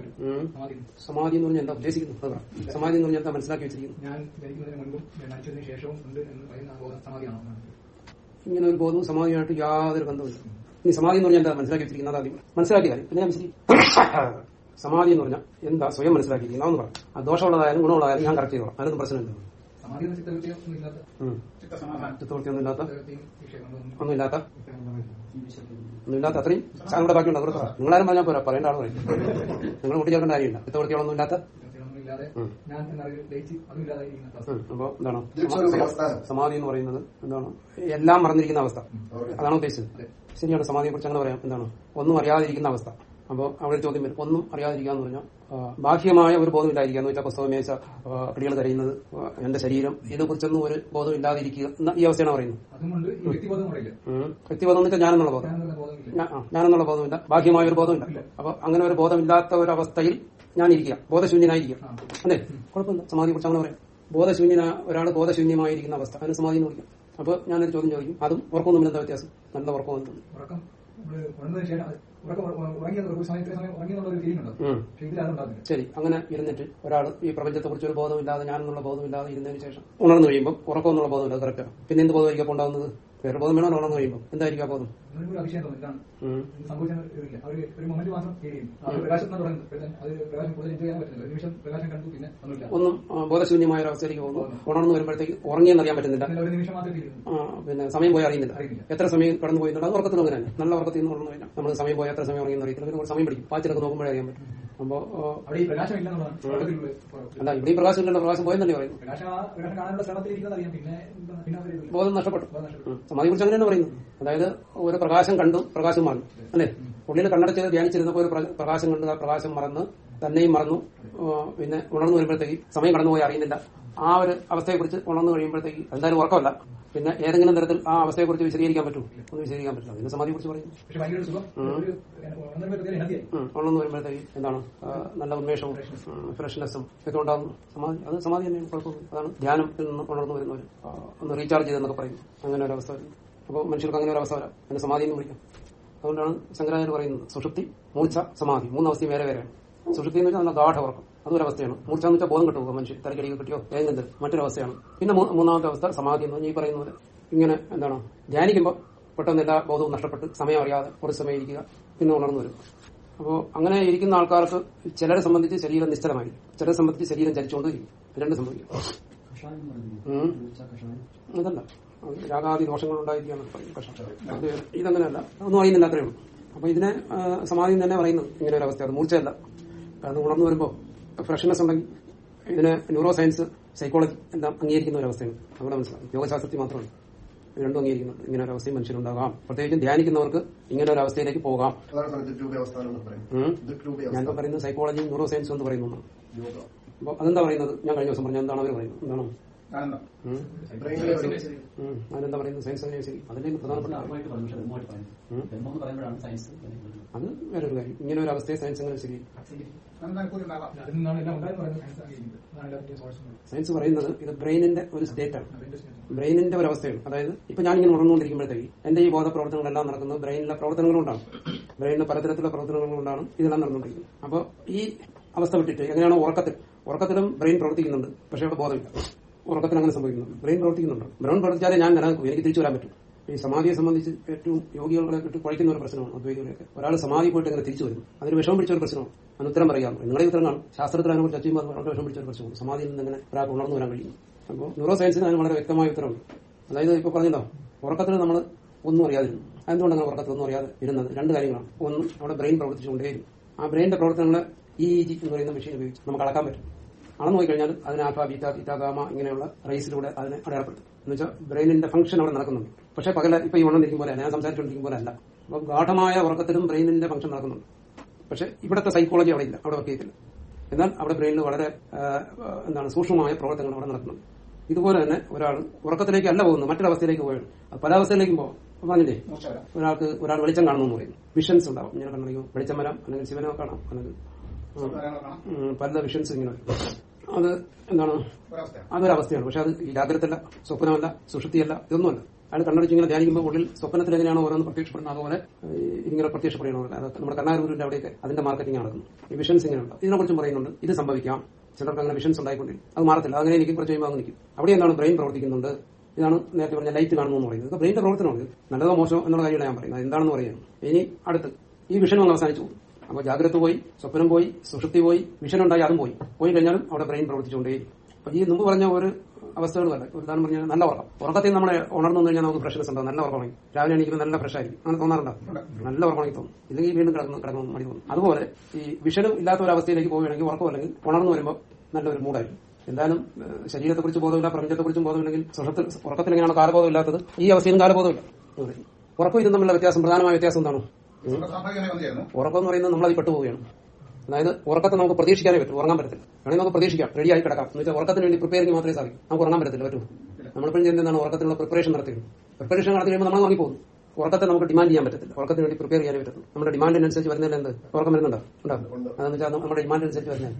D: സമാധി.
A: പറഞ്ഞാൽ എന്താ ഉദ്ദേശിക്കുന്നത്? അതാ സമാധി എന്ന് പറഞ്ഞാൽ എന്താ മനസ്സിലാക്കി വെച്ചിരിക്കുന്നു ഇങ്ങനെ ഒരു ബോധവും സമാധിയുമായിട്ട് യാതൊരു ബന്ധമില്ല ഇനി സമാധി എന്ന് പറഞ്ഞാൽ എന്താ? മനസ്സിലാക്കി വെച്ചിരിക്കുന്നത് ആദ്യം. മനസ്സിലാക്കിയ കാര്യം. പിന്നെ സമാധി എന്ന് പറഞ്ഞാൽ എന്താ? സ്വയം മനസ്സിലാക്കിയിരിക്കുന്ന എന്ന് പറയാം ആ ദോഷമുള്ളതായാലും ഗുണമുള്ളതായാലും ഞാൻ കറക്റ്റ് ചെയ്തോളാം. അതിനൊന്നും പ്രശ്നമില്ല
D: സമാധി എന്ന ചിത്തവൃത്തിയോ ഒന്നും ഇല്ലാത്ത
A: ഉം.
B: ചിത്തസമാധാനം.
A: ചിത്തവൃത്തിയൊന്നും ഇല്ലാത്ത
D: ചിത്തവൃത്തിയും വിഷയങ്ങളൊന്നും
A: ഒന്നുമില്ലാത്ത. ഒന്നുമില്ലാത്ത അത്രയും സാധനം ബാക്കിയുണ്ട്. അവർക്ക് നിങ്ങളാരും പറഞ്ഞാൽ പോരാ. പറയേണ്ട ആൾ പറയും. നിങ്ങൾ കൂട്ടിച്ചേർക്കേണ്ട കാര്യമില്ല. ചിത്തവൃത്തികളൊന്നും ഇല്ലാത്ത
D: ചിത്തവൃത്തികളൊന്നും ഇല്ലാതെ ഞാൻ ലയിച്ച്.
A: അപ്പൊ എന്താണ്? സമാധി എന്ന് പറയുന്നത് എന്താണ്? എല്ലാം മറന്നിരിക്കുന്ന അവസ്ഥ. അതാണ് ഉദ്ദേശിച്ചത്. ശരിയാണ് സമാധിയെ കുറിച്ച് അങ്ങനെ പറയാം. എന്താണ്? ഒന്നും അറിയാതിരിക്കുന്ന അവസ്ഥ. അപ്പോൾ അവിടെ ചോദ്യം വരും. ഒന്നും അറിയാതിരിക്കുക എന്ന് പറഞ്ഞാൽ ബാഹ്യമായ ഒരു ബോധം ഇല്ലാതിരിക്കുക എന്ന് വെച്ചാൽ പുസ്തകം മേച്ച കിളികൾ കരയുന്നത് എന്റെ ശരീരം ഇതിനെക്കുറിച്ചൊന്നും ഒരു ബോധം ഇല്ലാതിരിക്കുക എന്ന ഈ അവസ്ഥയാണ് പറയുന്നത്.
D: അതുകൊണ്ട് ഈ വ്യക്തിബോധം
A: എന്ന് വെച്ചാൽ ഞാനെന്നുള്ള ബോധം.
D: ഞാൻ എന്ന ബോധമില്ല
A: ഞാനെന്നുള്ള ബോധമില്ല. ബാഹ്യമായ ഒരു ബോധമില്ല. അപ്പൊ അങ്ങനെ ഒരു ബോധമില്ലാത്ത ഒരു അവസ്ഥയിൽ ഞാൻ ഇരിക്കുക ബോധശൂന്യനായിരിക്കുക.
D: അതെ
A: അല്ലേ? കുഴപ്പമില്ല. സമാധിയെ കുറിച്ച് അങ്ങനെ പറയാം. ബോധശൂന്യന ഒരാൾ ബോധശൂന്യമായിരിക്കുന്ന അവസ്ഥ. അതിന് സമാധി എന്ന് വിളിക്കാം. അപ്പൊ ഞാനൊരു ചോദ്യം ചോദിക്കും. അതും ഉറക്കമൊന്നും എന്താ വ്യത്യാസം? നല്ല ഉറക്കം ശരി. അങ്ങനെ ഇരുന്നിട്ട് ഒരാൾ ഈ പ്രപഞ്ചത്തെ കുറിച്ച് ഒരു ബോധമില്ലാതെ ഞാനെന്നുള്ള ബോധമില്ലാതെ ഇരുന്നതിന് ശേഷം ഉണർന്നു കഴിയുമ്പോൾ ഉറക്കം എന്നുള്ള ബോധമില്ല കറക്റ്റ് പിന്നെ എന്ത് ബോധമായിരിക്കും ഉണ്ടാകുന്നത് വേറെ ബോധം വേണോ? ഉണർന്നു കഴിയുമ്പോൾ എന്തായിരിക്കും ആ ബോധം?
D: സംഭവിച്ച ഇതില്ല അവർ ഒരു മൊമെന്റ് മാത്രം ഫീൽ ചെയ്യും. അത് പ്രകാശം എന്ന് പറയുന്നത് അത് പ്രകാശം കൂടുതൽ എൻജോയ് ചെയ്യാൻ പറ്റുന്നില്ല ഒരു നിമിഷം പ്രകാശം കണ്ടു പിന്നെ ഒന്നുമില്ല.
A: ഒന്നും ബോധശൂന്യമായ ഒരു അവസ്ഥയിലേക്ക് പോകുന്നു. ഉണർന്നു വരുമ്പോഴത്തേക്ക് ഉറങ്ങിയെന്ന് അറിയാൻ
D: പറ്റുന്നില്ല ഒരു നിമിഷം മാത്രമേ
A: പിന്നെ സമയം പോയി അറിയുന്നില്ല. എത്ര സമയം കടന്നു പോയി അത് ഉറക്കത്തിൽ അങ്ങനെ തന്നെ. നല്ല ഉറക്കത്തിൽ നിന്ന് ഉണർന്നു കഴിഞ്ഞാൽ നമ്മൾ സമയം പോയി എത്ര സമയം ഉറങ്ങിയെന്ന് അറിയത്തില്ല. പിന്നെ സമയം പിടിക്കും. പാച്ചിലൊക്കെ നോക്കുമ്പോഴേ അറിയാൻ പറ്റും.
D: അവിടെ ഈ പ്രകാശം ഇല്ല.
A: അല്ല ഇവിടെ ഈ പ്രകാശം ഇല്ലല്ലോ പ്രകാശം പോയെന്നല്ലേ പറയുന്നു. ബോധം നഷ്ടപ്പെട്ടു. സമാധി കുറിച്ച് അങ്ങനെയാണ് പറയുന്നത്. അതായത് ഒരു പ്രകാശം കണ്ടു പ്രകാശം മറന്നു അല്ലെ? ഉള്ളിൽ കണ്ണടച്ച് ധ്യാനിച്ചിരുന്നപ്പോൾ ഒരു പ്ര- പ്രകാശം കണ്ടു ആ പ്രകാശം മറന്ന് തന്നെയും മറന്നു. പിന്നെ ഉണർന്നു വരുമ്പോഴത്തേക്ക് സമയം കടന്നുപോയി അറിയുന്നില്ല. ആ ഒരു അവസ്ഥയെക്കുറിച്ച് ഉണർന്നു കഴിയുമ്പോഴത്തേക്ക് എന്തായാലും ഉറക്കമല്ല. പിന്നെ ഏതെങ്കിലും തരത്തിൽ ആ അവസ്ഥയെക്കുറിച്ച് വിശദീകരിക്കാൻ പറ്റുമോ? ഒന്ന് വിശദീകരിക്കാൻ പറ്റില്ല. അതിന്റെ സമാധിയെ കുറിച്ച് ഉം. ഉണർന്നു വരുമ്പോഴത്തേക്ക് എന്താണ്? നല്ല ഉന്മേഷവും ഫ്രഷ്നെസ്സും ഒക്കെ ഉണ്ടാകുന്നു. സമാധി അത് സമാധി തന്നെയാണ് കുഴപ്പമില്ല അതാണ് ധ്യാനത്തിൽ നിന്ന് ഉണർന്നു വരുന്നവർ ഒന്ന് റീചാർജ് ചെയ്തെന്നൊക്കെ പറയും. അങ്ങനെ ഒരു അവസ്ഥ വരും. അപ്പോൾ മനുഷ്യർക്ക് അങ്ങനെ ഒരു അവസ്ഥ വരാം. അതിന് സമാധി എന്ന് വിളിക്കാം. അതുകൊണ്ടാണ് ശങ്കരാചാര്യ പറയുന്നത്. സുഷുപ്തി മൂർച്ച സമാധി. മൂന്നവസ്ഥയും വേറെ വേറെയാണ്. സുഷുപ്തി എന്ന് വെച്ചാൽ നല്ല ഗാഠ ഉറക്കം. അതൊരു അവസ്ഥയാണ് മൂർച്ച എന്ന് വെച്ചാൽ ബോധം കിട്ടുമോ മനുഷ്യൻ. തലക്കടിക്ക് കിട്ടിയോ? ഏതെങ്കിലും മറ്റൊരു അവസ്ഥയാണ് പിന്നെ മൂന്നാമത്തെ അവസ്ഥ സമാധി എന്ന് പറഞ്ഞാൽ ഈ പറയുന്നത് ഇങ്ങനെ എന്താണ്? ധ്യാനിക്കുമ്പോൾ പെട്ടെന്ന് എല്ലാ ബോധവും നഷ്ടപ്പെട്ട് സമയം അറിയാതെ കുറച്ച് സമയം ഇരിക്കുക. പിന്നെ ഉണർന്നു വരും. അപ്പോൾ അങ്ങനെ ഇരിക്കുന്ന ആൾക്കാർക്ക് ചിലരെ സംബന്ധിച്ച് ശരീരം നിശ്ചലമായി ചിലരെ സംബന്ധിച്ച് ശരീരം ചലിച്ചുകൊണ്ടിരിക്കും രണ്ട് സംഭവിക്കും. അതല്ല. അത് രാഗാദി ദോഷങ്ങൾ ഉണ്ടായിരിക്കുകയാണ് പറയും പക്ഷേ അത്. ഇതങ്ങനെയല്ല ഒന്നും അറിയുന്നില്ല അത്രേ ഉള്ളൂ. അപ്പൊ ഇതിനെ സമാധി തന്നെ പറയുന്നത് ഇങ്ങനെ ഒരു അവസ്ഥ അത് മൂർച്ചയല്ല. കാരണം ഉണർന്നു വരുമ്പോൾ ഫ്രഷ്നെസ് ഉണ്ടെങ്കിൽ ഇതിനെ ന്യൂറോ സയൻസ് സൈക്കോളജി എല്ലാം അംഗീകരിക്കുന്ന ഒരു അവസ്ഥയാണ് അവിടെ മനസ്സിലാവും യോഗശാസ്ത്രത്തിൽ മാത്രമല്ല. ഇത് രണ്ടും അംഗീകരിക്കുന്നുണ്ട്. ഇങ്ങനെ ഒരു അവസ്ഥയും മനുഷ്യരുണ്ടാകാം പ്രത്യേകിച്ചും ധ്യാനിക്കുന്നവർക്ക് ഇങ്ങനെ ഒരു അവസ്ഥയിലേക്ക് പോകാം.
C: ഞാൻ പറയുന്നത്.
A: സൈക്കോളജി ന്യൂറോ സയൻസ് എന്ന് പറയുന്നു
C: യോഗ.
A: അപ്പൊ അതെന്താ പറയുന്നത്? ഞാൻ കഴിഞ്ഞ ദിവസം പറഞ്ഞു. എന്താണ് അവർ പറയുന്നത്? എന്താണ്? അതിനെന്താ പറയുന്നത്? സയൻസ് പ്രധാനപ്പെട്ട ഉം. അത് വേറൊരു കാര്യം. ഇങ്ങനെ ഒരു അവസ്ഥയെ സയൻസ് എങ്ങനെ ശരി?
D: സയൻസ്
A: പറയുന്നത്? ഇത് ബ്രെയിനിന്റെ ഒരു സ്റ്റേറ്റ് ആണ്. ബ്രെയിനിന്റെ ഒരു അവസ്ഥയാണ്. അതായത് ഇപ്പൊ ഞാൻ ഇങ്ങനെ ഉറങ്ങുകൊണ്ടിരിക്കുമ്പോഴത്തേക്ക് എന്റെ ഈ ബോധ പ്രവർത്തനങ്ങളെല്ലാം നടക്കുന്നത് ബ്രെയിനിലെ പ്രവർത്തനങ്ങൾ കൊണ്ടാണ്. ബ്രെയിനിലെ പലതരത്തിലുള്ള പ്രവർത്തനങ്ങൾ കൊണ്ടാണ് ഇതെല്ലാം നടന്നുകൊണ്ടിരിക്കുന്നത്. അപ്പോൾ ഈ അവസ്ഥ വിട്ടിട്ട് എങ്ങനെയാണ് ഉറക്കത്തിൽ? ഉറക്കത്തിലും ബ്രെയിൻ പ്രവർത്തിക്കുന്നുണ്ട് പക്ഷെ അവിടെ ബോധമില്ല. ഉറക്കത്തിൽ അങ്ങനെ സംഭവിക്കുന്നുണ്ട്. ബ്രെയിൻ പ്രവർത്തിക്കുന്നുണ്ട്. ബ്രെയിൻ പ്രവർത്തിച്ചാലേ ഞാൻ നിലനിൽക്കും എനിക്ക് തിരിച്ചു വരാൻ പറ്റും. ഈ സമാധിയെ സംബന്ധിച്ച് ഏറ്റവും യോഗികളെ കിട്ടി കുഴയ്ക്കുന്ന ഒരു പ്രശ്നമാണ്. അദ്വൈതികളെയൊക്കെ ഒരാൾ സമാധി പോയിട്ട് എങ്ങനെ തിരിച്ചു വരും. അതിന് വിഷമം പിടിച്ച ഒരു പ്രശ്നമാണ്. അതിന് ഉത്തരം പറയാം. നിങ്ങളുടെ ഉത്തരം കാണും ശാസ്ത്രത്തിൽ അതിനെ കുറിച്ച് അച്ഛൻ വളരെ വിഷമം പിടിച്ച ഒരു പ്രശ്നമാണ്. സമാധിയിൽ നിന്ന് എങ്ങനെ ഒരാൾക്ക് ഉണർന്നു വരാൻ കഴിയും. അപ്പോൾ ന്യൂറോ സയൻസിന് അതിന് വളരെ വ്യക്തമായ ഉത്തരവുണ്ട് അതായത് ഇപ്പൊ പറഞ്ഞല്ലോ ഉറക്കത്തിൽ നമ്മൾ ഒന്നും അറിയാതിരുന്നു. എന്തുകൊണ്ടാണ് അങ്ങനെ ഉറക്കത്തിൽ ഒന്നും അറിയാതെ ഇരുന്നത് രണ്ട് കാര്യങ്ങളാണ്. ഒന്ന് നമ്മുടെ ബ്രെയിൻ പ്രവർത്തിച്ചുകൊണ്ടേയിരുന്നു ആ ബ്രെയിനിന്റെ പ്രവർത്തനങ്ങളെ ഈ ജി എന്ന് പറയുന്ന മെഷീൻ ഉപയോഗിച്ച് നമുക്ക് അളക്കാൻ പറ്റും. അളന്നു പോയി കഴിഞ്ഞാൽ അതിന് ആൽഫ ബീറ്റ തീറ്റ ഗാമ ഇങ്ങനെയുള്ള റേസിലൂടെ അതിനെ അടയാളപ്പെടുത്തും. എന്ന് വെച്ചാൽ ബ്രെയിനിന്റെ ഫംഗ്ഷൻ അവിടെ നടക്കുന്നുണ്ട്. പക്ഷെ പകല ഇപ്പൊ ഈ ഉണർന്നിരിക്കും പോലെ ഞാൻ സംസാരിച്ചുകൊണ്ടിരിക്കും പോലെ അല്ല. അപ്പൊ ഗാഠമായ ഉറക്കത്തിലും ബ്രെയിനിന്റെ ഫംഗ്ഷൻ നടക്കുന്നുണ്ട്. പക്ഷെ ഇവിടുത്തെ സൈക്കോളജി അവിടെ ഇല്ല. അവിടെ വർക്ക് ചെയ്തില്ല എന്നാൽ അവിടെ ബ്രെയിനിൽ വളരെ എന്താണ് സൂക്ഷ്മമായ പ്രവർത്തനങ്ങൾ അവിടെ നടക്കുന്നുണ്ട്. ഇതുപോലെ തന്നെ ഒരാൾ ഉറക്കത്തിലേക്ക് അല്ല പോകുന്നത് മറ്റൊരവസ്ഥയിലേക്ക് പോയാണ് പല അവസ്ഥയിലേക്കും പോകാം പറഞ്ഞില്ലേ? ഒരാൾക്ക് ഒരാൾ വെളിച്ചം കാണുന്നു പറയുന്നു. വിഷൻസ് ഉണ്ടാവും. ഇങ്ങനെ കണ്ടറിയോ വെളിച്ചം വരാം. അല്ലെങ്കിൽ ശിവനോ കാണാം. അല്ലെങ്കിൽ പല വിഷൻസ് ഇങ്ങനെ വരും. അത് എന്താണ്? അതൊരവസ്ഥയാണ്. പക്ഷെ അത് ജാഗ്രതല്ല സ്വപ്നമല്ല സുഷുപ്തിയല്ല ഇതൊന്നുമല്ല. അയാൾ കണ്ണടിച്ച് ഇങ്ങനെ ധ്യാനിക്കുമ്പോൾ ഉള്ളിൽ സ്വപ്നത്തിൽ എങ്ങനെയാണോ ഓരോന്ന് പ്രത്യക്ഷപ്പെടുന്നത് അതുപോലെ ഇങ്ങനെ ഇതിങ്ങനെ പ്രത്യക്ഷപ്പെടണമല്ല അതൊക്കെ നമ്മുടെ കണ്ണാരൂരിന്റെ അവിടെയൊക്കെ അതിന്റെ മാർക്കറ്റിംഗ് നടക്കുന്നു. ഈ വിഷൻസ് ഇങ്ങനെയുണ്ട്. ഇതിനെക്കുറിച്ചും പറയുന്നുണ്ട്. ഇത് സംഭവിക്കാം. ചിലർക്ക് അങ്ങനെ വിഷൻസ് ഉണ്ടായിക്കൊണ്ടിരിക്കും. അത് മാറത്തില്ല. അങ്ങനെ എനിക്ക് കുറച്ച് കഴിയുമ്പോൾ അങ്ങ് നിൽക്കും. അവിടെ എന്താണ് ബ്രെയിൻ പ്രവർത്തിക്കുന്നുണ്ട്? ഇതാണ് നേരത്തെ പറഞ്ഞ ലൈറ്റ് കാണുന്നു എന്ന് പറയുന്നത്. ഇത് ബ്രെയിന്റെ പ്രവർത്തനമാണ്. നല്ലതോ മോശമോ എന്നുള്ള കാര്യമാണ് ഞാൻ പറയുന്നത്. എന്താണെന്ന് പറയുന്നത് ഇനി അടുത്ത്. ഈ വിഷൻ അങ്ങ് അവസാനിച്ചു. അപ്പോൾ ജാഗ്രത പോയി സ്വപ്നം പോയി സുഷുപ്തി പോയി വിഷൻ ഉണ്ടായി അതും പോയി. പോയി കഴിഞ്ഞാലും അവിടെ ബ്രെയിൻ പ്രവർത്തിച്ചുകൊണ്ടേയിരിക്കും. അപ്പൊ ഈ മുമ്പ് പറഞ്ഞ ഒരു അവസ്ഥകൾ ഒരു ഉദാഹരണം പറഞ്ഞാൽ നല്ല ഉറക്കം. ഉറക്കത്തിൽ നമ്മളെ ഉണർന്നു കഴിഞ്ഞാൽ നമുക്ക് ഫ്രഷ്നെസ് ഉണ്ടാവും. നല്ല ഉറക്കമായി രാവിലെ എണീക്കുമ്പോൾ നല്ല ഫ്രഷ് ആയിരിക്കും. അങ്ങനെ തോന്നാറുണ്ടോ? നല്ല ഉറക്കമായി തോന്നും. ഇല്ലെങ്കിൽ വീണ്ടും കിടക്കുന്നു കിടക്കുന്നു മടി തോന്നും. അതുപോലെ ഈ വിഷനും ഇല്ലാത്ത ഒരു അവസ്ഥയിലേക്ക് പോവുകയാണെങ്കിൽ ഉറക്കം ഉണർന്നു വരുമ്പോൾ നല്ലൊരു മൂടായിരിക്കും എന്തായാലും ശരീരത്തെ ശരീരത്തെക്കുറിച്ച് ബോധമില്ല പ്രപഞ്ചത്തെക്കുറിച്ചും ബോധമില്ലെങ്കിൽ സുഖത്തിൽ ഉറക്കത്തിൽ എങ്ങനെയാണ് കാലബോധം ഇല്ലാത്തത് ഈ അവസ്ഥയിലും കാലബോധമില്ല. ഉറക്കം ഇതും തമ്മിലുള്ള വ്യത്യാസം പ്രധാനമായ വ്യത്യാസം എന്താണ്? ഉറക്കം എന്ന് പറയുന്നത് നമ്മൾ അതിൽ പെട്ടുപോവുകയാണ്. അതായത് ഉറക്കത്തെ നമുക്ക് പ്രതീക്ഷിക്കാനേ പറ്റും ഉറങ്ങാൻ പറ്റത്തില്ല. വേണമെങ്കിൽ നമുക്ക് പ്രതീക്ഷിക്കാം റെഡി ആയി കിടക്കാം. എന്ന് വെച്ചാൽ ഉറക്കത്തിന് വേണ്ടി പ്രിപ്പയറിംഗ് മാത്രമേ സാധിക്കും. നമുക്ക് ഉറങ്ങാൻ പറ്റത്തില്ല പറ്റുള്ളൂ ചെയ്യുന്നത്? എന്താണ് ഉറക്കത്തിനുള്ള പ്രിപ്പറേഷൻ നടത്തിയത്? പ്രിപ്പറേഷൻ നടത്തി കഴിയുമ്പോൾ നമ്മൾ ഉറങ്ങിപ്പോകും ഉറക്കത്തെ നമുക്ക് ഡിമാൻഡ് ചെയ്യാൻ പറ്റത്തില്ല. ഉറക്കത്തിന് വേണ്ടി പ്രിപ്പയർ ചെയ്യാനേ പറ്റത്തുള്ളൂ. നമ്മുടെ ഡിമാൻഡിനനുസരിച്ച് വരുന്നതിൽ എന്ത്? ഉറക്കം വരുന്നുണ്ടോ? ഉണ്ടാകും അതെന്ന് വെച്ചാൽ നമ്മുടെ ഡിമാൻഡ് അനുസരിച്ച് വരുന്നത്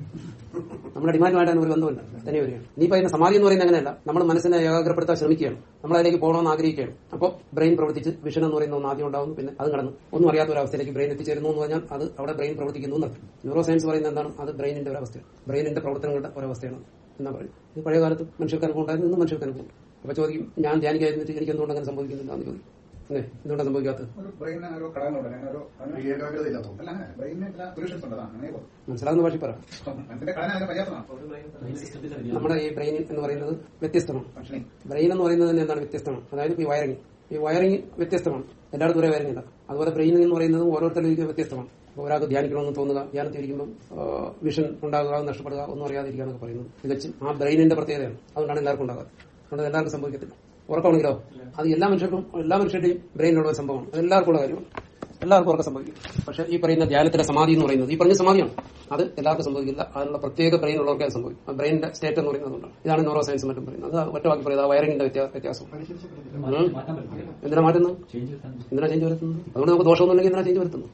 A: നമ്മുടെ ഡിമാൻഡുമായിട്ട് അതിന് ഒരു ബന്ധമില്ല തന്നെ വരികയാണ് നീ പറയുന്ന സമാധി എന്ന് പറയുന്നത് അങ്ങനെയല്ല. നമ്മൾ മനസ്സിനെ ഏകാഗ്രപ്പെടുത്താൻ ശ്രമിക്കുകയാണ്. നമ്മൾ അതിലേക്ക് പോകണമെന്ന് ആഗ്രഹിക്കുകയാണ്. അപ്പോൾ ബ്രെയിൻ പ്രവർത്തിച്ച് വിഷൻ എന്ന് പറയുന്ന ഒന്ന് ആദ്യം ഉണ്ടാവുന്നു. പിന്നെ അത് കടന്നു. ഒന്നും അറിയാത്ത ഒരു അവസ്ഥയിലേക്ക് ബ്രെയിൻ എത്തിച്ചേരുന്നു എന്ന് പറഞ്ഞാൽ അത് അവിടെ ബ്രെയിൻ പ്രവർത്തിക്കുന്നു എന്നർത്ഥം ന്യൂറോ സയൻസ് പറയുന്നത് എന്താണ്? അത് ബ്രെയിനിന്റെ ഒരു അവസ്ഥയാണ്. ബ്രെയിനിന്റെ പ്രവർത്തനങ്ങളുടെ ഒരവസ്ഥയാണ് എന്നാ പറയുന്നത്. പഴയ കാലത്ത് മനുഷ്യർക്ക് അനുഭവം ഉണ്ടായിരുന്നു. ഇന്ന് മനുഷ്യർക്ക് അനുഭവം അപ്പൊ ചോദിക്കും ഞാൻ ധ്യാനിക്കാതിരുന്നിട്ട് എനിക്ക് എന്തുകൊണ്ട് അങ്ങനെ സംഭവിക്കുന്നില്ല എന്ന് ചോദിക്കും. അല്ലേ? സംഭവിക്കാത്ത സംഭവിക്കാത്തത്? മനസ്സിലാകുന്ന ഭാഷ പറ. നമ്മുടെ ഈ ബ്രെയിൻ എന്ന് പറയുന്നത് വ്യത്യസ്തമാണ്. ബ്രെയിൻ എന്ന് പറയുന്നത് തന്നെ എന്താണ് വ്യത്യസ്തമാണ്? അതായത് ഈ വയറിംഗ് ഈ വയറിംഗ് വ്യത്യസ്തമാണ്. എല്ലായിടത്തും ഒരേ വയറിംഗ് ഇല്ല അതുപോലെ ബ്രെയിൻ എന്ന് പറയുന്നത് ഓരോരുത്തരിലും വ്യത്യസ്തമാണ്. ഒരാൾക്ക് ധ്യാനിക്കണമെന്ന് തോന്നുക ധ്യാനത്തിരിക്കുമ്പോൾ വിഷൻ ഉണ്ടാകുക നഷ്ടപ്പെടുക ഒന്നും അറിയാതിരിക്കുക എന്നൊക്കെ പറയുന്നത്. തികച്ചും ആ ബ്രെയിനിന്റെ പ്രത്യേകതയാണ്. അതുകൊണ്ടാണ് എല്ലാവർക്കും ഉണ്ടാകുക അതുകൊണ്ട് എല്ലാവർക്കും സംഭവിക്കത്തില്ല. ഉറക്കമാണെങ്കിലോ? അത് എല്ലാ മനുഷ്യർക്കും എല്ലാ മനുഷ്യരുടെയും ബ്രെയിനിലുള്ള ഒരു സംഭവമാണ്. അത് എല്ലാവർക്കും ഉള്ള കാര്യമാണ്. എല്ലാവർക്കും ഉറക്കം സംഭവിക്കും. പക്ഷെ ഈ പറയുന്ന ധ്യാനത്തിന്റെ സമാധി എന്ന് പറയുന്നത് ഈ പറഞ്ഞ സമാധിയാണ്. അത് എല്ലാവർക്കും സംഭവിക്കില്ല. അതിനുള്ള പ്രത്യേക ബ്രെയിൻ ഉള്ളവർക്കേ അത് സംഭവിക്കും. ബ്രെയിനിന്റെ സ്റ്റേറ്റ് എന്ന് പറയുന്നത് ഇതാണ് ന്യൂറോ സയൻസ് മറ്റും പറയുന്നത്. അത് ഒറ്റ വാക്കി പറയുന്നത് ആ വയറിംഗിന്റെ വ്യത്യാസം. എന്തിനാ മാറ്റുന്നത്? എന്തിനാ ചേഞ്ച് വരുത്തുന്നത്? അതുകൊണ്ട് നമുക്ക് ദോഷമൊന്നുമില്ലെങ്കിൽ എന്തിനാ ചേഞ്ച് വരുത്തുന്നു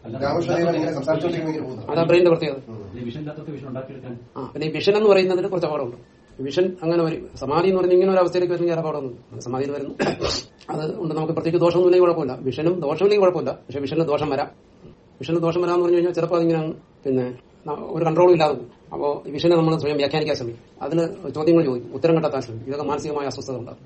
A: അതാ ബ്രെയിനിന്റെ പ്രത്യേകത. ആ പിന്നെ ഈ വിഷൻ എന്ന് പറയുന്നതിന് കുറച്ച് അപകടമുണ്ട്. വിഷൻ അങ്ങനെ വരും. സമാധി എന്ന് പറഞ്ഞ ഇങ്ങനെ ഒരു അവസ്ഥയിലേക്ക് വരുന്ന അപകടമൊന്നും സമാധിയിൽ വരുന്നു. അത് കൊണ്ട് നമുക്ക് പ്രത്യേകിച്ച് ദോഷമൊന്നുമില്ലെങ്കിൽ കുഴപ്പമില്ല. വിഷനും ദോഷമില്ലെങ്കിൽ കുഴപ്പമില്ല. പക്ഷെ വിഷന് ദോഷം വരാം. വിഷന് ദോഷം വരാമെന്ന് പറഞ്ഞു കഴിഞ്ഞാൽ ചിലപ്പോൾ അതിങ്ങനെ പിന്നെ ഒരു കൺട്രോളും ഇല്ലാതെ പോകും. അപ്പോൾ വിഷനെ നമ്മൾ സ്വയം വ്യാഖ്യാനിക്കാൻ ശ്രമിക്കും. അതിന് ചോദ്യങ്ങൾ ചോദിക്കും. ഉത്തരം കണ്ടെത്താൻ ശ്രമിക്കും. ഇതൊക്കെ മാനസികമായ അസ്വസ്ഥത ഉണ്ടാകും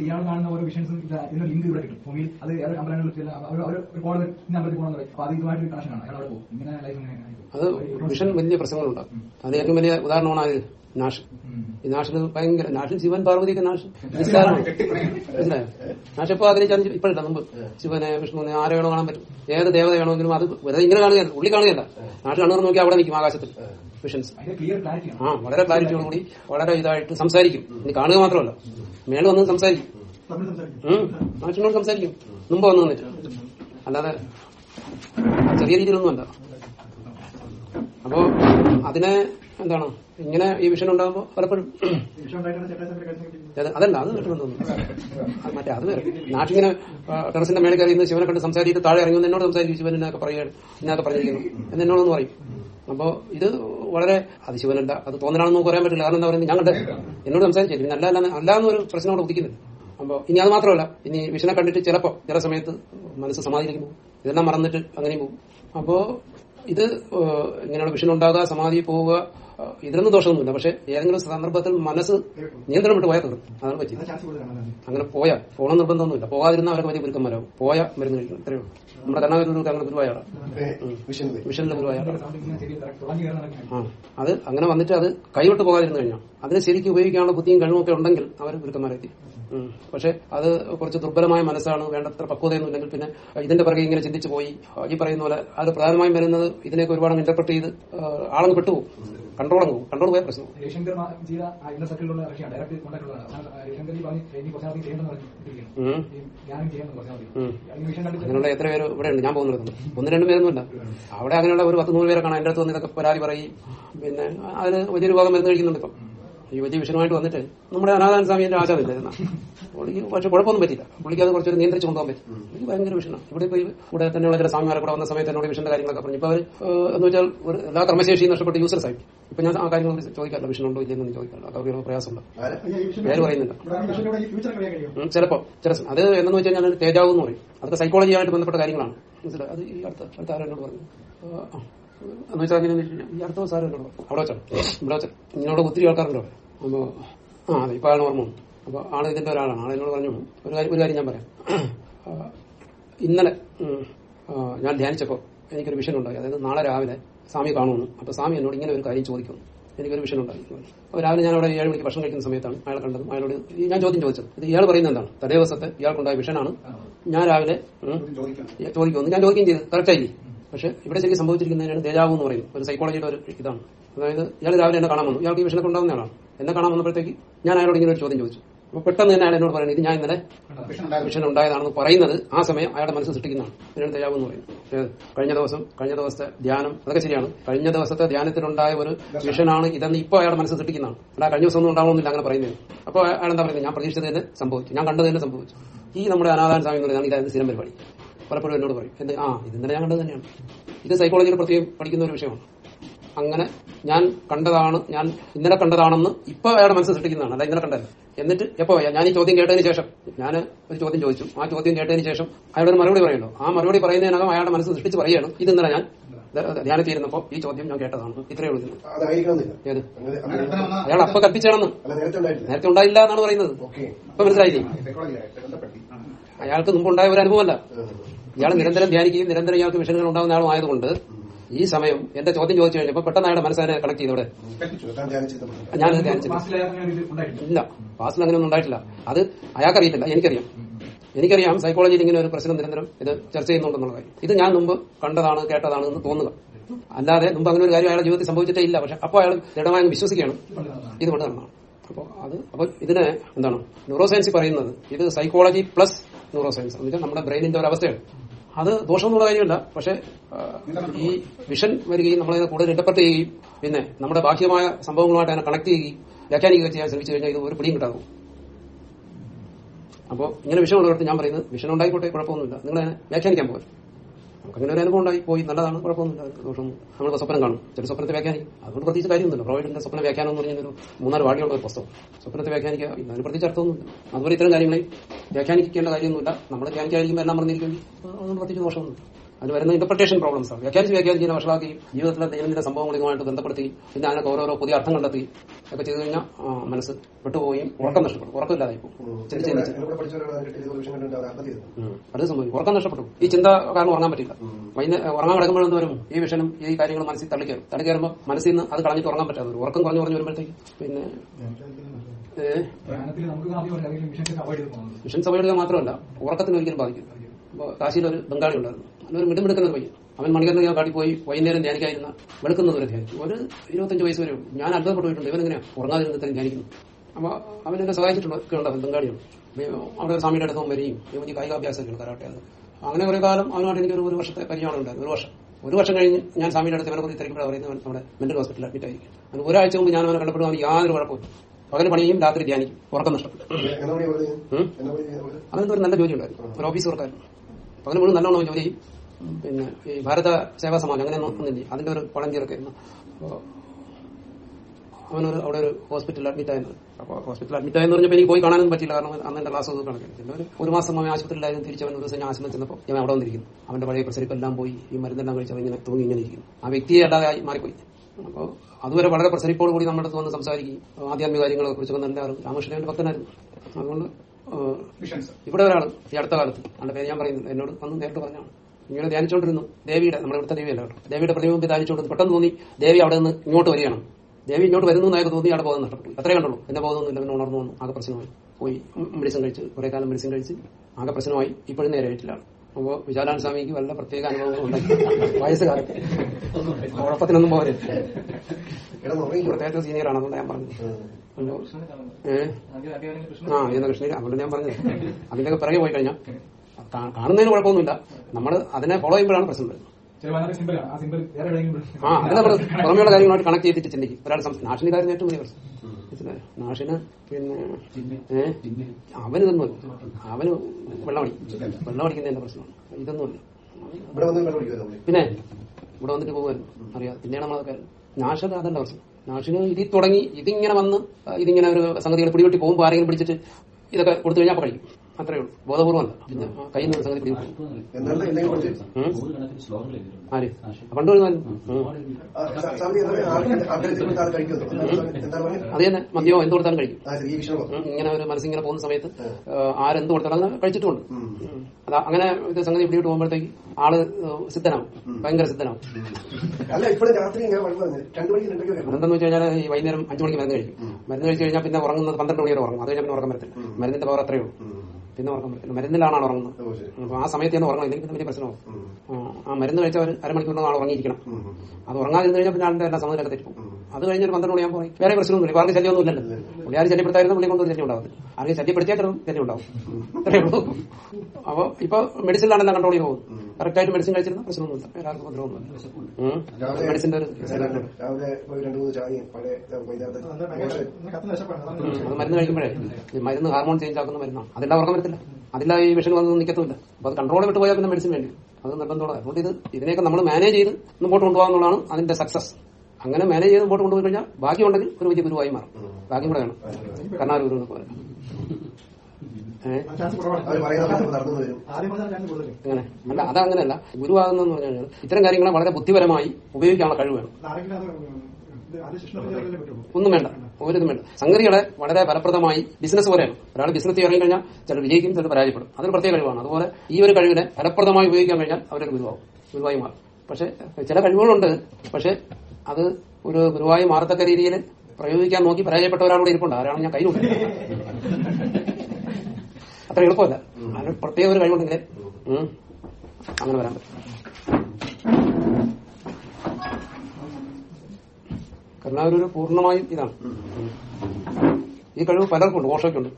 D: ഇയാൾ കാണുന്ന ഓരോ വിഷൻസും ലിങ്ക് ഇവിടെ കിട്ടും. ഭൂമിയിൽ അത് അമ്പലങ്ങളിൽ പോകണം ഇതുമായിട്ട് കണക്ഷൻ ആണ്. അയാൾ അവിടെ പോകും. ഇങ്ങനെ ലൈഫ് ഇങ്ങനെ
A: അത് വിഷൻ വലിയ പ്രശ്നങ്ങളുണ്ടാകും അത് ഏറ്റവും വലിയ ഉദാഹരണമാണ് ആര്
D: നാഷൻ
A: ഈ നാഷിന് ഭയങ്കര നാഷൻ ശിവൻ പാർവതിയൊക്കെ നാഷൻ നിസ്സാരമാണ് മനസ്സിലായോ നാഷ് എപ്പോ ആഗ്രഹിച്ചാൽ ഇപ്പോഴല്ല മുമ്പ്. ശിവനെ വിഷ്ണുവിനെ ആരെ വേണോ കാണാൻ പറ്റും. ഏത് ദേവത വേണമെങ്കിലും അത് വെറുതെ ഇങ്ങനെ കാണുകയല്ല ഉള്ളി കാണുകയല്ല. നാട്ടിൽ കണ്ണു നോക്കി അവിടെ നിൽക്കും ആകാശത്തിൽ. വിഷൻസ് ആ വളരെ ക്ലാരിറ്റിയോടുകൂടി വളരെ ഇതായിട്ട് സംസാരിക്കും. ഇനി കാണുക മാത്രമല്ല. മേളിൽ വന്ന് സംസാരിക്കും. നാട്ടിനോട് സംസാരിക്കും. മുമ്പ് വന്നു വന്നിട്ട്. അല്ലാതെ ചെറിയ രീതിയിലൊന്നുമല്ല അപ്പോ അതിനെ എന്താണ്? ഇങ്ങനെ ഈ വിഷൻ ഉണ്ടാകുമ്പോ പലപ്പോഴും അത് അതല്ല അത് കിട്ടുമെന്ന് തോന്നുന്നു. മറ്റേ അത് വേറെ. നാട്ടിങ്ങനെ ടെറസിന്റെ മേളിൽ കയറി ഇന്ന് ശിവനെ കണ്ട് സംസാരിച്ചിട്ട് താഴെ ഇറങ്ങി എന്നോട് സംസാരിക്കും ശിവൻ എന്നൊക്കെ പറയുകയാണ് എന്നൊക്കെ പറഞ്ഞിരിക്കുന്നു. എന്ന് എന്നോടൊന്ന് പറയും. അപ്പോ ഇത് വളരെ അത് ശിവനല്ല അത് തോന്നലാണെന്ന് നമുക്ക് പറയാൻ പറ്റില്ല. കാരണം എന്താ പറയുന്നത്? ഞാൻ എന്നോട് സംസാരിച്ചു പിന്നെ അല്ല അല്ല അല്ല എന്നൊരു പ്രശ്നം അവിടെ ഉദിക്കുന്നില്ല. അപ്പോ ഇനി അത് മാത്രമല്ല ഇനി വിഷനെ കണ്ടിട്ട് ചിലപ്പോ ചില സമയത്ത് മനസ്സ് സമാധിക്കുന്നു ഇതെല്ലാം മറന്നിട്ട് അങ്ങനെയും പോകും. അപ്പോ ഇത് ഇങ്ങനെയുള്ള വിഷൻ ഉണ്ടാകുക സമാധി പോവുക ഇതിനൊന്നും ദോഷമൊന്നുമില്ല. പക്ഷെ ഏതെങ്കിലും സന്ദർഭത്തിൽ മനസ്സ് നിയന്ത്രണം വിട്ട് പോയാൽ തീർന്നു അതാണ് പറ്റി അങ്ങനെ പോയാൽ പോകണം നിർബന്ധമൊന്നുമില്ല. പോകാതിരുന്ന അവർക്ക് വലിയ ഗുരുക്കന്മാരാകും പോയ മരുന്ന് കഴിക്കും. ഇത്രയേ ഉള്ളൂ. നമ്മുടെ കർണാകരൂർക്ക് അങ്ങനെ ഗുരുവായാണ് മിഷനിലെ ഗുരുവായാണ് ആ അത് അങ്ങനെ വന്നിട്ട് അത് കൈവിട്ട് പോകാതിരുന്നു കഴിഞ്ഞാൽ അതിനെ ശരിക്കും ഉപയോഗിക്കാനുള്ള ബുദ്ധിയും കഴിവുമൊക്കെ ഉണ്ടെങ്കിൽ അവർ ഗുരുക്കന്മാരെത്തി. പക്ഷെ അത് കുറച്ച് ദുർബലമായ മനസ്സാണ് വേണ്ടത്ര പക്വതയൊന്നും ഇല്ലെങ്കിൽ പിന്നെ ഇതിന്റെ പിറകെ ഇങ്ങനെ ചിന്തിച്ചു പോയി. ഈ പറയുന്ന പോലെ അത് പ്രധാനമായും വരുന്നത് ഇതിനെയൊക്കെ ഒരുപാട് ഇന്റർപ്രറ്റ് ചെയ്ത് ആളങ്ങ് പെട്ടുപോകും. കൺട്രോൾ അങ്ങ് കൺട്രോൾ പോയ പ്രശ്നം അങ്ങനെയുള്ള എത്ര പേര് ഇവിടെ ഉണ്ട് ഞാൻ പോകുന്നിടത്ത് ഒന്ന് രണ്ടു പേരൊന്നുമില്ല. അവിടെ അങ്ങനെയുള്ള ഒരു പത്ത് നൂറ് പേരെ കാണാൻ എന്റെ അടുത്ത് വന്ന് ഇതൊക്കെ പരാതി പറയും. പിന്നെ അതിന് വലിയൊരു ഭാഗം മരുന്ന് കഴിക്കുന്നുണ്ട് ഇപ്പം. ഈ വലിയ വിഷയമായിട്ട് വന്നിട്ട് നമ്മുടെ അനാഥാന സ്വാമിന്റെ ആശാമില്ലായിരുന്ന പുള്ളിക്ക് പക്ഷെ കുഴപ്പമൊന്നും പറ്റില്ല പുള്ളിക്ക് അത് കുറച്ചൊരു നിയന്ത്രിച്ചു കൊണ്ടുപോകാൻ പറ്റും. എനിക്ക് ഭയങ്കര വിഷയമാണ് ഇവിടെ പോയി ഈ ഇവിടെ തന്നെയുള്ള ചില സ്വാമിമാരെ കൂടെ വന്ന സമയത്ത് എന്നോട് വിഷന്റെ കാര്യങ്ങളൊക്കെ പറഞ്ഞു. ഇപ്പൊ അവർ എന്ന് വെച്ചാൽ ഒരു എല്ലാ ക്രമശേഷിയും നഷ്ടപ്പെട്ട് യൂസേഴ്സ് ആയി. ഇപ്പൊ ഞാൻ ആ കാര്യങ്ങൾ ചോദിക്കാറില്ല. വിഷയം ഉണ്ടോ ഇല്ലെന്നൊന്നും ചോദിക്കാറില്ല. അവരുടെ പ്രയാസമുണ്ട്. പേര് പറയുന്നില്ല. ചിലപ്പോ ചില അത് എന്നു വെച്ചാൽ ഞാൻ തേജാവ് എന്ന് പറയും. അതൊക്കെ സൈക്കോളജിയായിട്ട് ബന്ധപ്പെട്ട കാര്യങ്ങളാണ്. മനസ്സിലായി? അത് ഈ അടുത്ത അടുത്ത ആരും പറഞ്ഞു. എന്ന് വെച്ചാൽ അങ്ങനെ ഈ അടുത്ത പറഞ്ഞു അവിടെ വെച്ചാൽ ഇവിടെ വെച്ചാൽ ഇങ്ങനോട് ഒത്തിരി ആൾക്കാരുണ്ടോ? അപ്പൊ ആ അതെ ഇപ്പൊ ആളാണ് ഓർമ്മ അപ്പൊ ആൾ ഇതിന്റെ ഒരാളാണ്. ആൾ എന്നോട് പറഞ്ഞു ഒരു കാര്യം ഒരു കാര്യം ഞാൻ പറയാം. ഇന്നലെ ഞാൻ ധ്യാനിച്ചപ്പോ എനിക്കൊരു വിഷൻ ഉണ്ടായി. അതായത് നാളെ രാവിലെ സ്വാമി കാണുമെന്ന്. അപ്പൊ സ്വാമി എന്നോട് ഇങ്ങനെ ഒരു കാര്യം ചോദിക്കുന്നു. എനിക്കൊരു വിഷൻ ഉണ്ടായി അപ്പോൾ രാവിലെ ഞാൻ അവിടെ ഏഴ് മണിക്ക് ഭക്ഷണം കഴിക്കുന്ന സമയത്താണ് അയാൾ കണ്ടത്. അയാളോട് ഞാൻ ചോദ്യം ചോദിച്ചത്. ഇത് ഇയാൾ പറയുന്നത് എന്താണ്? തലേദിവസത്തെ ഇയാൾക്കുണ്ടായ വിഷനാണ് ഞാൻ രാവിലെ ചോദിക്കുന്നു ഞാൻ ചോദിക്കുകയും ചെയ്തു. കറക്റ്റായി പക്ഷെ ഇവിടെ ശരിക്കും സംഭവിച്ചിരിക്കുന്നതിനാണ് ദേജാവ് എന്ന് പറയും ഒരു സൈക്കോളജിയുടെ ഒരു ഇതാണ്. അതായത് ഇയാൾ രാവിലെ എന്നെ കാണാൻ വന്നു. ഇയാൾക്ക് ഈ വിഷനൊക്കെ ഉണ്ടാകുന്ന ആളാണ്. എന്നെ കാണാൻ വന്നപ്പോഴത്തേക്ക് ഞാൻ അയാളോട് ഇങ്ങനെ ഒരു ചോദ്യം ചോദിച്ചു. അപ്പൊ പെട്ടെന്ന് തന്നെ അയാൾ എന്നോട് പറയുന്നത് ഇത് ഞാൻ ഇന്നലെ
B: വിഷൻ
A: ഉണ്ടായതാണെന്ന് പറയുന്നത് ആ സമയം അയാളുടെ മനസ്സ് സൃഷ്ടിക്കുന്നതാണ്. ഇതിനാണ് തയ്യാവ് എന്ന് പറയുന്നത്. കഴിഞ്ഞ ദിവസം കഴിഞ്ഞ ദിവസത്തെ ധ്യാനം അതൊക്കെ ശരിയാണ്. കഴിഞ്ഞ ദിവസത്തെ ധ്യാനത്തിലുണ്ടായ ഒരു വിഷനാണ് ഇതെന്ന് ഇപ്പോൾ അയാളുടെ മനസ്സ് സൃഷ്ടിക്കുന്നതാണ്. അല്ല കഴിഞ്ഞ ദിവസം ഒന്നും ഉണ്ടാവണമെന്നില്ല അങ്ങനെ പറയുന്നത്. അപ്പോൾ അയാൾ എന്താ പറയുന്നത്? ഞാൻ പ്രതീക്ഷിച്ചത് തന്നെ സംഭവിച്ചു. ഞാൻ കണ്ടത് തന്നെ സംഭവിച്ചു. ഈ നമ്മുടെ അനാഥാന സ്വാമി എന്ന് പറയുന്നത് ഇതായിരുന്നു സ്ഥിരം പരിപാടി. പലപ്പോഴും എന്നോട് പറയും എന്ത്? ആ ഇത് ഇന്നലെ ഞാൻ കണ്ടത് തന്നെയാണ്. ഇത് സൈക്കോളജിയിൽ പ്രത്യേകം പഠിക്കുന്ന ഒരു വിഷയമാണ്. അങ്ങനെ ഞാൻ കണ്ടതാണ് ഞാൻ ഇന്നലെ കണ്ടതാണെന്ന് ഇപ്പൊ അയാളുടെ മനസ്സ് സൃഷ്ടിക്കുന്നതാണ്. അല്ല ഇന്നലെ കണ്ടത്. എന്നിട്ട് എപ്പോ ഞാൻ ഈ ചോദ്യം കേട്ടതിന് ശേഷം ഞാൻ ഒരു ചോദ്യം ചോദിച്ചു. ആ ചോദ്യം കേട്ടതിന് ശേഷം അയാൾ ഒരു മറുപടി പറയുന്നു ആ മറുപടി പറയുന്നതിനകം അയാളുടെ മനസ്സ് സൃഷ്ടിച്ച് പറയുകയാണ്. ഇത് ഇന്നലെ ഞാൻ ധ്യാനത്തിരുന്നപ്പോ ഈ ചോദ്യം ഞാൻ കേട്ടതാണ്. ഇത്രയേ ഉള്ളൂ ഏത്? അയാൾ അപ്പൊ കൽപ്പിച്ചാണെന്ന്.
C: അല്ല നേരത്തെ ഉണ്ടായിട്ടില്ല.
A: നേരത്തെ ഉണ്ടായില്ല എന്നാണ് പറയുന്നത്.
C: ഓക്കെ.
A: ഇപ്പൊ മനസ്സിലായില്ലേ? അയാൾക്ക് മുമ്പ് ഉണ്ടായ ഒരു അനുഭവമല്ല. ഇയാൾ നിരന്തരം ധ്യാനിക്കുകയും നിരന്തരം ഇയാൾക്ക് മിഷനുകൾ ഉണ്ടാകുന്ന ആളും ആയതുകൊണ്ട് ഈ സമയം എന്റെ ചോദ്യം ചോദിച്ചു കഴിഞ്ഞപ്പോ പെട്ടെന്ന് അയാളുടെ മനസ്സിനെ കണക്ട് ചെയ്തോടെ ഞാൻ ഇല്ല.
D: ക്ലാസ്സിൽ അങ്ങനെ ഒന്നും ഉണ്ടായിട്ടില്ല.
A: അത് അയാൾക്കറിയത്തില്ല. എനിക്കറിയാം. എനിക്കറിയാം സൈക്കോളജിയിൽ ഇങ്ങനെ ഒരു പ്രശ്നം നിരന്തരം ഇത് ചർച്ച ചെയ്യുന്നുണ്ടെന്നുള്ള കാര്യം ഇത് ഞാൻ മുമ്പ് കണ്ടതാണ് കേട്ടതാണ് എന്ന് തോന്നുക. അല്ലാതെ മുമ്പ് അങ്ങനെ ഒരു കാര്യം അയാളുടെ ജീവിതത്തിൽ സംഭവിച്ചിട്ടേ ഇല്ല. പക്ഷെ അപ്പോൾ അയാൾ ദൃഢമായി വിശ്വസിക്കുകയാണ്. ഇത് കൊണ്ട് നടന്നതാണ്. അപ്പോൾ അത് അപ്പോൾ ഇതിനെ എന്താണ്? ന്യൂറോ സയൻസ് പറയുന്നത്. ഇത് സൈക്കോളജി പ്ലസ് ന്യൂറോ സയൻസ് എന്ന് നമ്മുടെ ബ്രെയിനിന്റെ ഒരു അവസ്ഥയാണ്. അത് ദോഷം എന്നുള്ള കാര്യമല്ല. പക്ഷെ ഈ വിഷൻ വരികയും നമ്മളതിനെ കൂടുതൽ ഇടപെട്ട് ചെയ്യുകയും പിന്നെ നമ്മുടെ ബാഹ്യമായ സംഭവങ്ങളുമായിട്ട് അതിനെ കണക്ട് ചെയ്യുകയും വ്യാഖ്യാനിക്കുകയും ചെയ്യാൻ ശ്രമിച്ചു കഴിഞ്ഞാൽ ഇത് ഒരു പിടിയും കിട്ടാകും അപ്പോൾ ഇങ്ങനെ വിഷമുള്ളവർക്ക് ഞാൻ പറയുന്നത് വിഷൻ ഉണ്ടായിക്കോട്ടെ കുഴപ്പമൊന്നുമില്ല. നിങ്ങളെ വ്യാഖ്യാനിക്കാൻ പോലും നമുക്ക് അങ്ങനെ ഒരു അനുഭവം ഉണ്ടായി പോയി. നല്ലതാണ് കുഴപ്പമൊന്നുമില്ല. ദോഷം നമ്മൾ സ്വപ്നം കാണും. ചില സ്വപ്നത്തെ വ്യാഖ്യാനി. അതുകൊണ്ട് പ്രത്യേകിച്ച് കാര്യമൊന്നുമില്ല. ഫ്രോയിഡിന്റെ സ്വപ്ന വ്യാഖ്യാനം എന്ന് പറഞ്ഞൊരു മൂന്നാൽ വാടിയുള്ള ഒരു പുസ്തകം. സ്വപ്നത്തെ വ്യാഖ്യാനിക്കുക അതിന് പ്രത്യേകിച്ച് അർത്ഥമൊന്നുമില്ല. അതുപോലെ ഇത്തരം കാര്യങ്ങളെ വ്യാഖ്യാനിക്കേണ്ട കാര്യമൊന്നുമില്ല. നമ്മൾ ധ്യാനിക്കാതിരിക്കുമ്പോൾ എല്ലാം പറഞ്ഞിരിക്കും അതുകൊണ്ട് പ്രത്യേകിച്ച് ദോഷമൊന്നുമില്ല. അതിന് വരുന്ന ഇന്റർപ്രിട്ടേഷൻ പ്രോബ്ലംസ് ആണ്. വ്യാഖ്യാനിച്ച് വ്യാഖ്യാനിച്ച് വഷളാക്കി ജീവിതത്തിലെ ദൈനംദിന സംഭവങ്ങളുമായിട്ട് ബന്ധപ്പെടുത്തി പിന്നെ അതിനൊക്കെ ഓരോരോ പുതിയ അർത്ഥം കണ്ടെത്തി ഒക്കെ ചെയ്തു കഴിഞ്ഞാൽ മനസ്സ് വിട്ടുപോയും ഉറക്കം നഷ്ടപ്പെടും.
C: ചെയ്തത്
A: അത് സംഭവിക്കും. ഉറക്കം നഷ്ടപ്പെടും ഈ ചിന്ത കാരണം ഉറങ്ങാൻ പറ്റില്ല വൈകുന്നേരം ഉറങ്ങാൻ കിടക്കുമ്പോഴെന്ത് വരും ഈ വിഷയം ഈ കാര്യങ്ങൾ മനസ്സിൽ തള്ളിക്കയറും തള്ളിക്കയറുമ്പോൾ മനസ്സിൽ നിന്ന് അത് കളഞ്ഞിട്ട് ഉറങ്ങാൻ പറ്റാതെ ഉറക്കം കുറഞ്ഞു കുറഞ്ഞു വരുമ്പോഴത്തേക്ക് പിന്നെ മിഷൻ സമയടുക മാത്രമല്ല ഉറക്കത്തിന് ഒരിക്കലും ബാധിക്കും അപ്പോൾ കാശിയിൽ ഒരു ബംഗാളി ഉണ്ടായിരുന്നു അവനൊരു മിടുമിടുക്കുന്ന ഒരു പയ്യൻ അവൻ മണിക്കറിന് കാട്ടി പോയി വൈകുന്നേരം ധ്യാനിക്കാതിരുന്ന വെളുക്കുന്നത് ഒരു ധ്യാനിക്കും ഒരു ഇരുപത്തഞ്ച് വയസ്സ് വരെ ഞാൻ അത്ഭുതപ്പെട്ടുപോയിട്ടുണ്ട് ഇവനെങ്ങനെയാ ഉറങ്ങാതിരുന്ന് ഇത്രയും ധ്യാനിക്കുന്നു. അപ്പൊ അവനെന്നെ സഹായിച്ചിട്ടുള്ള സഹായിച്ചിട്ടുണ്ട് അവൻ ബംഗാളിയാണ് അവിടെ ഒരു സ്വാമിയുടെ അടുത്തും വരികയും ഇവന് കായികാഭ്യാസമൊക്കെയാണ് കരാട്ടെ അത് അങ്ങനെ കുറെ കാലം അവനുമായിട്ട് എനിക്ക് ഒരു വർഷത്തെ പരിചയമാണ് ഉണ്ടായത്. ഒരു വർഷം. ഒരു വർഷം കഴിഞ്ഞ് ഞാൻ സ്വാമിയുടെ അടുത്ത് ഇവനെ കുറിച്ച് തിരക്കുമ്പോൾ പറയുന്നത് നമ്മുടെ മെന്റൽ ഹോസ്പിറ്റലിൽ അഡ്മിറ്റ് ആയിരിക്കും. അത് ഒരാഴ്ച മുമ്പ് ഞാൻ അവനെ കണ്ടപ്പോൾ അവന് യാതൊരു കുഴപ്പമില്ല പകൽ പണിയും രാത്രി ധ്യാനിക്കും. ഉറക്കം നഷ്ടപ്പെട്ടു. ഒരു നല്ല ജോലി ഉണ്ടായിരുന്നു. ഒരു ഓഫീസ് വർക്കായിരുന്നു. പകൽ മുഴുവൻ നല്ലോണം ജോലി ചെയ്യും. പിന്നെ ഈ ഭാരത സേവാ സമാജം അങ്ങനെ ഒന്നില്ലേ അതിന്റെ ഒരു ആയിരുന്നു. അപ്പോ അവനൊരു അവിടെ ഒരു ഹോസ്പിറ്റലിൽ അഡ്മിറ്റ് ആയിരുന്നു അപ്പോൾ ഹോസ്പിറ്റലിൽ അഡ്മിറ്റ് ആയെന്ന് പറഞ്ഞപ്പോൾ എനിക്ക് പോയി കാണാനും പറ്റില്ല കാരണം അന്ന് എന്റെ ക്ലാസ് ഒന്നും കണക്കില്ല പിന്നെ ഒരു ഒരു മാസം അവൻ ആശുപത്രിയിലായിരുന്നു. തിരിച്ച് അവൻ ഒരു ദിവസം ഞാൻ ആശുപത്രി ചെന്നപ്പോൾ ഞാൻ അവിടെ വന്നിരിക്കുന്നു. അവന്റെ പഴയ പ്രസരിപ്പ് എല്ലാം പോയി. ഈ മരുന്നെല്ലാം കഴിച്ച് അവൻ ഇങ്ങനെ തൂങ്ങി ഇങ്ങനെ ഇരിക്കുന്നു. ആ വ്യക്തിയെ അല്ലാതായി മാറിപ്പോയി. അപ്പോൾ അതുവരെ വളരെ പ്രസരിപ്പോട് കൂടി നമ്മുടെ അടുത്ത് വന്ന് സംസാരിക്കും ആധ്യാത്മിക കാര്യങ്ങളെ കുറിച്ചൊക്കെ നല്ല അറിവ്. രാമകൃഷ്ണന്റെ ഭക്തനായിരുന്നു. അതുകൊണ്ട് ഇവിടെ ഒരാൾ ഈ അടുത്ത കാലത്ത്. അവന്റെ പേര് ഞാൻ പറയുന്നില്ല. എന്നോട് വന്ന് നേരിട്ട് പറഞ്ഞാണ് ഇങ്ങനെ ധ്യാനിച്ചോണ്ടിരുന്നു ദേവിയുടെ നമ്മുടെ ഇവിടുത്തെ ദേവിയല്ല ദേവിയുടെ പ്രതിബിംബം ധ്യാനിച്ചോണ്ടിരുന്നു പെട്ടെന്ന് തോന്നി ദേവി അവിടെ നിന്ന് ഇങ്ങോട്ട് വരികയാണ്. ദേവി ഇങ്ങോട്ട് വരുന്നു എന്നൊക്കെ തോന്നി അവിടെ പോകുന്ന നഷ്ടപ്പെട്ടു അത്രേ കണ്ടുള്ളൂ. എന്നെ പോകുന്നില്ല. പിന്നെ ഉണർന്നു വന്നു. ആകെ പ്രശ്നമായി. പോയി മെഡിസിൻ കഴിച്ച്. കുറെ കാലം മെഡിസിൻ കഴിച്ച്. ആകെ പ്രശ്നമായി. ഇപ്പോഴും നേരെ വീട്ടിലാണ് അപ്പോൾ വിശാലാൻ സ്വാമിക്ക് വല്ല പ്രത്യേക അനുഭവങ്ങളും ഉണ്ടായി വയസ്സുകാലത്ത് കുഴപ്പത്തിനൊന്നും പോകരുത് പ്രത്യേകത്തെ സീനിയറാണ്. അതുകൊണ്ട് ഞാൻ പറഞ്ഞത്. ഏഹ് ആ കൃഷ്ണ അതുകൊണ്ട് ഞാൻ പറഞ്ഞത്. അതിന്റെയൊക്കെ പിറകെ പോയി കഴിഞ്ഞാൽ കാണുന്നതിന് കുഴപ്പമൊന്നുമില്ല. നമ്മൾ അതിനെ ഫോളോ ചെയ്യുമ്പോഴാണ് പ്രശ്നം വരുന്നത്.
D: ചില വളരെ സിമ്പിൾ ആ
A: അത് നമ്മൾ പുറമെയുള്ള കാര്യങ്ങളായിട്ട് കണക്ട് ചെയ്തിട്ട് ചിന്തിക്കും. ഒരാൾ നാഷിന് കാര്യം ഏറ്റവും വലിയ പ്രശ്നം? നാഷിന് പിന്നെ അവന് ഇതൊന്നും അവന് വെള്ളം അടിക്കും. വെള്ളം അടിക്കുന്നതിന്റെ പ്രശ്നമാണ്. ഇതൊന്നുമില്ല. പിന്നെ ഇവിടെ വന്നിട്ട് പോകുമായിരുന്നു അറിയാം. പിന്നെയാണ് നമ്മളൊക്കെ നാശന് അതല്ല പ്രശ്നം. നാഷിന് ഇതിൽ തുടങ്ങി ഇതിങ്ങനെ വന്ന് ഇതിങ്ങനെ ഒരു സംഗതികൾ പിടിപെട്ടി പോകുമ്പോൾ ആരെങ്കിലും പിടിച്ചിട്ട് ഇതൊക്കെ കൊടുത്തു കഴിഞ്ഞാൽ അപ്പൊ കഴിക്കും. അത്രേ ഉള്ളൂ. ബോധപൂർവം പിന്നെ കയ്യിൽ നിന്ന് സംഗതി ആര്? പണ്ട് അത് തന്നെ. മദ്യമോ എന്ത് കൊടുത്താലും കഴിക്കും.
C: ആ ഈ വിഷയം
A: ഇങ്ങനെ ഒരു മനസ്സിങ്ങനെ പോകുന്ന സമയത്ത് ആരെന്ത് കൊടുത്താലും അത് കഴിച്ചിട്ടുണ്ട്. അതാ അങ്ങനെ ഇത് സംഗതി പിടിവിട്ട് പോകുമ്പോഴത്തേക്ക് ആൾ സിദ്ധനാവും. ഭയങ്കര സിദ്ധനാവും. അതെന്താന്ന് വെച്ച് കഴിഞ്ഞാൽ ഈ വൈകുന്നേരം അഞ്ചു മണിക്ക് മരുന്ന് കഴിക്കും. മരുന്ന് കഴിച്ചു കഴിഞ്ഞാൽ പിന്നെ ഉറങ്ങുന്നത് പന്ത്രണ്ട് മണി വരെ ഉറങ്ങും. അത് കഴിഞ്ഞാൽ പിന്നെ ഉറക്കം വരത്തില്ല. മരുന്നിന്റെ പവർ അത്രയേ ഉള്ളൂ. പിന്നെ ഉറക്കം വരത്തില്ല മരുന്നിലാണ് ഉറങ്ങുന്നത്. അപ്പൊ ആ സമയത്ത് തന്നെ ഉറങ്ങണം ഇല്ലെങ്കിൽ പിന്നെ വലിയ പ്രശ്നമാവും. ആ, മരുന്ന് കഴിച്ച ഒരു അരമണിക്കൂറിന് ആൾ ഉറങ്ങിയിരിക്കണം. അത് ഉറങ്ങാതിരുന്ന് കഴിഞ്ഞാൽ പിന്നെ ആളിന്റെ എല്ലാ സമയത്ത് തെറ്റും അത് കഴിഞ്ഞൊരു പന്ത്രണ്ട് മണിയാകുമ്പോൾ പോയി വേറെ പ്രശ്നമൊന്നുമില്ല. ഇപ്പൊ ആർക്കും ശല്യമൊന്നും ഇല്ലല്ലോ പുള്ളി ആരും ശല്യപ്പെടുത്തായിരുന്നു പുള്ളി കൊണ്ടൊരു ശല്യം ഉണ്ടാവും ആർക്കും ശല്യപ്പെടുത്തിയാൽ ചിലപ്പോൾ ശല്യം ഉണ്ടാവും അത്രേ ഉള്ളൂ. അപ്പൊ ഇപ്പൊ മെഡിസിനിലാണെല്ലാം കൺട്രോൾ ചെയ്ത് പോകും കറക്റ്റ് ആയിട്ട് മെഡിസിൻ കഴിച്ചിരുന്ന പ്രശ്നമൊന്നുമില്ല. വേറെ ആർക്കും ഉപദ്രവമൊന്നുമില്ല മെഡിസിന്റെ ഒരു. അത് മരുന്ന് കഴിക്കുമ്പോഴേ. മരുന്ന് ഹാർമോൺ ചേഞ്ച് ആക്കുന്ന മരുന്നാണ്. അതെല്ലാം ഉറക്കം വരത്തില്ല അതില്ല ഈ മെഷീൻ വന്ന് നിൽക്കത്തുമില്ല അപ്പൊ അത് കൺട്രോൾ വിട്ട് പോയാൽ പിന്നെ മെഡിസിൻ വേണ്ടി അത് നിർബന്ധമാണ്. അതുകൊണ്ട് ഇത് ഇതിനെയൊക്കെ നമ്മൾ മാനേജ് ചെയ്ത് മുമ്പോട്ട് കൊണ്ടുപോകാന്നുള്ളതാണ് അതിന്റെ സക്സസ് അങ്ങനെ മാനേജ് ചെയ്ത് മുമ്പോട്ട് കൊണ്ടുപോയി കഴിഞ്ഞാൽ ബാക്കിയുണ്ടെങ്കിൽ ഒരു വലിയ ഗുരുവായി മാറും. ബാക്കി കൂടെ വേണം. കർണാടക ഗുരു എന്നൊക്കെ അങ്ങനെ അല്ല അതങ്ങനെയല്ല. കഴിഞ്ഞാൽ ഇത്തരം കാര്യങ്ങളെ വളരെ ബുദ്ധിപരമായി ഉപയോഗിക്കാനുള്ള കഴിവ് വേണം. ഒന്നും വേണ്ട. ഒരിതും വേണ്ട സംഗതികളെ വളരെ ഫലപ്രദമായി ബിസിനസ് പോലെയാണ്. ഒരാൾ ബിസിനസ് ഇറങ്ങിക്കഴിഞ്ഞാൽ ചിലർ വിജയിക്കും ചിലർ പരാജയപ്പെടും. അതൊരു പ്രത്യേക കഴിവാണ്. അതുപോലെ ഈ ഒരു കഴിവിനെ ഫലപ്രദമായി ഉപയോഗിക്കാൻ കഴിഞ്ഞാൽ അവരൊരു ഗുരുവാകും ഗുരുവായി മാറും. പക്ഷെ ചില കഴിവുകളുണ്ട്. പക്ഷെ അത് ഒരു ഗുരുവായി മാറത്തക്ക രീതിയിൽ പ്രയോഗിക്കാൻ നോക്കി പരാജയപ്പെട്ട ഒരാളോട് ഇരിപ്പുണ്ട്. ആരാണ് ഞാൻ കയ്യിലുണ്ട്. അത്ര എളുപ്പമല്ല. അതിന് പ്രത്യേക ഒരു കഴിവുണ്ടെങ്കിൽ അങ്ങനെ വരാൻ പറ്റും. കരുണാകരൂര് പൂർണമായും ഇതാണ്. ഈ കഴിവ് പലർക്കുണ്ട് ഓഷോയ്ക്കുണ്ട്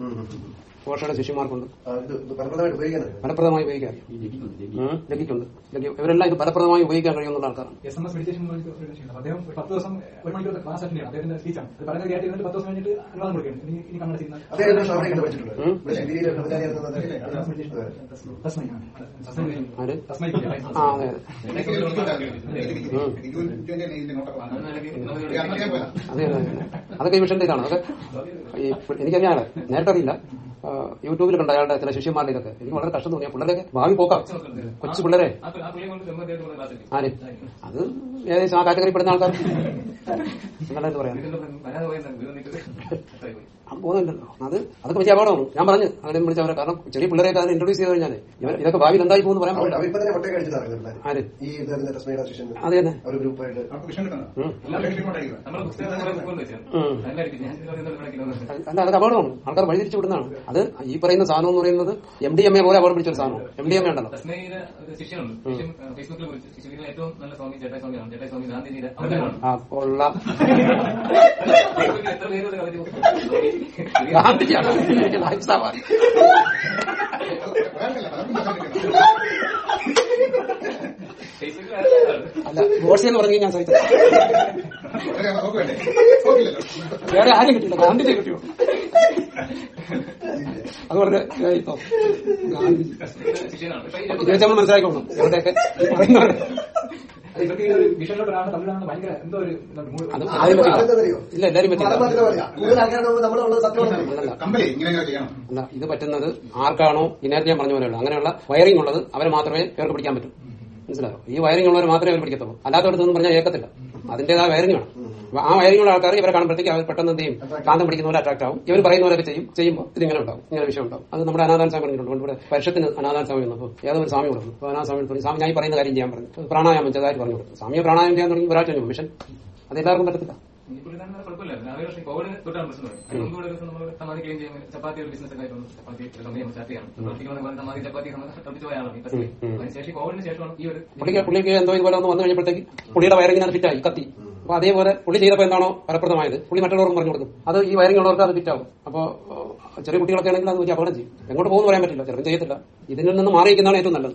A: ഘോഷയുടെ ശിഷ്യന്മാർക്കുണ്ട്. ഫലപ്രദമായി ഉപയോഗിക്കാൻ ലഭിക്കുന്നുണ്ട് ഇവരെല്ലാം ഇത് ഫലപ്രദമായി ഉപയോഗിക്കാൻ കഴിയുന്ന ആൾക്കാരാണ്.
D: അത്.
A: അതെ. അതൊക്കെ ഈ വിഷയന്റെ ഇതാണ് അതൊക്കെ എനിക്കറിയാണ് എനിക്കറിയാം അയാളെ അറിയില്ല. യൂട്യൂബിൽ കണ്ട അയാളുടെ ചില ശിഷ്യന്മാരുടെ ഇതൊക്കെ എനിക്ക് വളരെ കഷ്ടം തോന്നിയ പിള്ളേരൊക്കെ ഭാവി പോക്കാം. കൊച്ചു പിള്ളേരെ. ആര്? അത് ഏകദേശം ആ കാറ്റഗറിപ്പെടുന്ന ആൾക്കാർ. എന്നല്ല പറയാം? അത് പോകുന്നില്ലല്ലോ അത് അതൊക്കെ വലിയ അപകടമാണ്. ഞാൻ പറഞ്ഞു അങ്ങനെ വിളിച്ചവരെ കാരണം ചെറിയ പിള്ളേരെയൊക്കെ അതിന് ഇൻട്രോഡ്യൂസ് ചെയ്ത് കഴിഞ്ഞാൽ ഇവർ ഇതൊക്കെ ഭാവിയിൽ എന്തായി പോകുന്നു പറയാൻ
C: പിള്ളേര്.
A: അതെ. അല്ല അതൊക്കെ അപകടമാണ്. ആൾക്കാർ വഴിതിരിച്ചു വിടുന്നതാണ്. അത് ഈ പറയുന്ന സാധനം എന്ന് പറയുന്നത് എം ഡി എം എ പോലെ അപകടം പിടിച്ചൊരു സാധനം എം ഡി എം എ ഉണ്ടല്ലോ.
E: ആ
A: കൊള്ളാം. ഗാന്ധിജിയാണ്? അല്ല ഗോഡ്സെ എന്ന് പറഞ്ഞു ഞാൻ സഹിച്ചത്. വേറെ ആരും കിട്ടില്ല ഗാന്ധിജി കിട്ടിയോ? അതുപോലെ ഇപ്പൊ ഗാന്ധിജി നമ്മൾ മനസ്സിലാക്കണം എവിടെയൊക്കെ ഈ പറയുന്നവര്.
D: ഇവർക്ക് ഭയങ്കര എന്തോ ഒരു?
A: ഇല്ല എല്ലാരും പറ്റില്ല. ഇത് പറ്റുന്നത് ആർക്കാണോ? ഈ നേരത്തെ ഞാൻ പറഞ്ഞ പോലെയുള്ള അങ്ങനെയുള്ള വയറിംഗ് ഉള്ളത് അവരെ മാത്രമേ ഇവർക്ക് പിടിക്കാൻ പറ്റൂ. മനസ്സിലായോ? ഈ വയറിംഗ് ഉള്ളവർ മാത്രമേ അവർ പിടിക്കത്തുള്ളൂ. അല്ലാത്തവർക്ക് പറഞ്ഞാൽ ഏക്കത്തില്ല അതിന്റേതായ വയറിംഗ് വേണം അപ്പൊ ആ വയറിംഗ് ഉള്ള ആൾക്കാർ ഇവരെ കാണുമ്പോഴത്തേക്ക് അവർ പെട്ടെന്ന് എന്ത് ചെയ്യും? കാന്തം പിടിക്കുന്ന പോലെ അട്രാക്ട് ആവും. ഇവർ പറയുന്നവരൊക്കെ ചെയ്യും. ചെയ്യുമ്പോൾ ഇതിങ്ങനെ ഉണ്ടാവും. ഇങ്ങനെ വിഷയം ഉണ്ടാവും. അത് നമ്മുടെ അനാഥാൻ സ്വാമി പറഞ്ഞിട്ടുണ്ട്. ഇവിടെ പരിഷത്തിന് അനാഥാൻ സ്വാമി വന്നപ്പോൾ ഏതൊരു സ്വാമി കൊടുക്കും അപ്പോൾ അനാഥ സ്വാമി പറഞ്ഞു സ്വാമി ഞാൻ പറയുന്ന കാര്യം ചെയ്യാൻ പറഞ്ഞു. പ്രാണായാമം ചെയ്തായിട്ട് പറഞ്ഞു കൊടുത്തു. സ്വാമിയെ പ്രാണായാമം ചെയ്യാൻ തുടങ്ങി. ഒരാൾ കഴിഞ്ഞു. മിഷൻ. അത് എല്ലാവർക്കും പറ്റത്തില്ല.
E: പുള്ളിക്കാരന് വേറെ കുഴപ്പമില്ലായിരുന്നു. ആ ഒരു വർഷം കോവിഡിന് തൊട്ടാണ് പ്രശ്നം. തുടങ്ങി. മുമ്പ് ഒരു ദിവസം നമ്മൾ സമാധി ക്ലീൻ ചെയ്യുമ്പോൾ ചപ്പാത്തി ഒരു ബിസിനസ് ഒക്കെ ചപ്പാത്തി. പ്രവർത്തിക്കുന്ന സമാധി തപ്പിച്ചു പോയാണ് ഈ തസ്മി. അതിനുശേഷം കോവിഡിന് ശേഷമാണ് ഈ ഒരു
A: പുള്ളിക്ക് പുള്ളിക്ക് എന്തോ ഇതുപോലെ ഒന്ന് വന്നു കഴിഞ്ഞപ്പോഴത്തേക്ക് പുള്ളിയുടെ വയറിംഗ് അത് ഫിറ്റായി കത്തി. അപ്പൊ അതേപോലെ പുള്ളി ചെയ്തപ്പോൾ എന്താണോ ഫലപ്രദമായത്? പുള്ളി മറ്റുള്ളവർക്കും പറഞ്ഞു കൊടുക്കും അത് ഈ വയറിംഗ് ഉള്ളവർക്ക് അത് ഫിറ്റാവും അപ്പോൾ ചെറിയ കുട്ടികളൊക്കെ ആണെങ്കിൽ അത് ഒരു അപകടം ചെയ്യും. എങ്ങോട്ട് പോകുന്നു പറയാൻ പറ്റില്ല. ചെറുപ്പം ചെയ്യത്തില്ല ഇതിൽ നിന്ന് മാറിയിരിക്കുന്നതാണ് ഏറ്റവും നല്ലത്.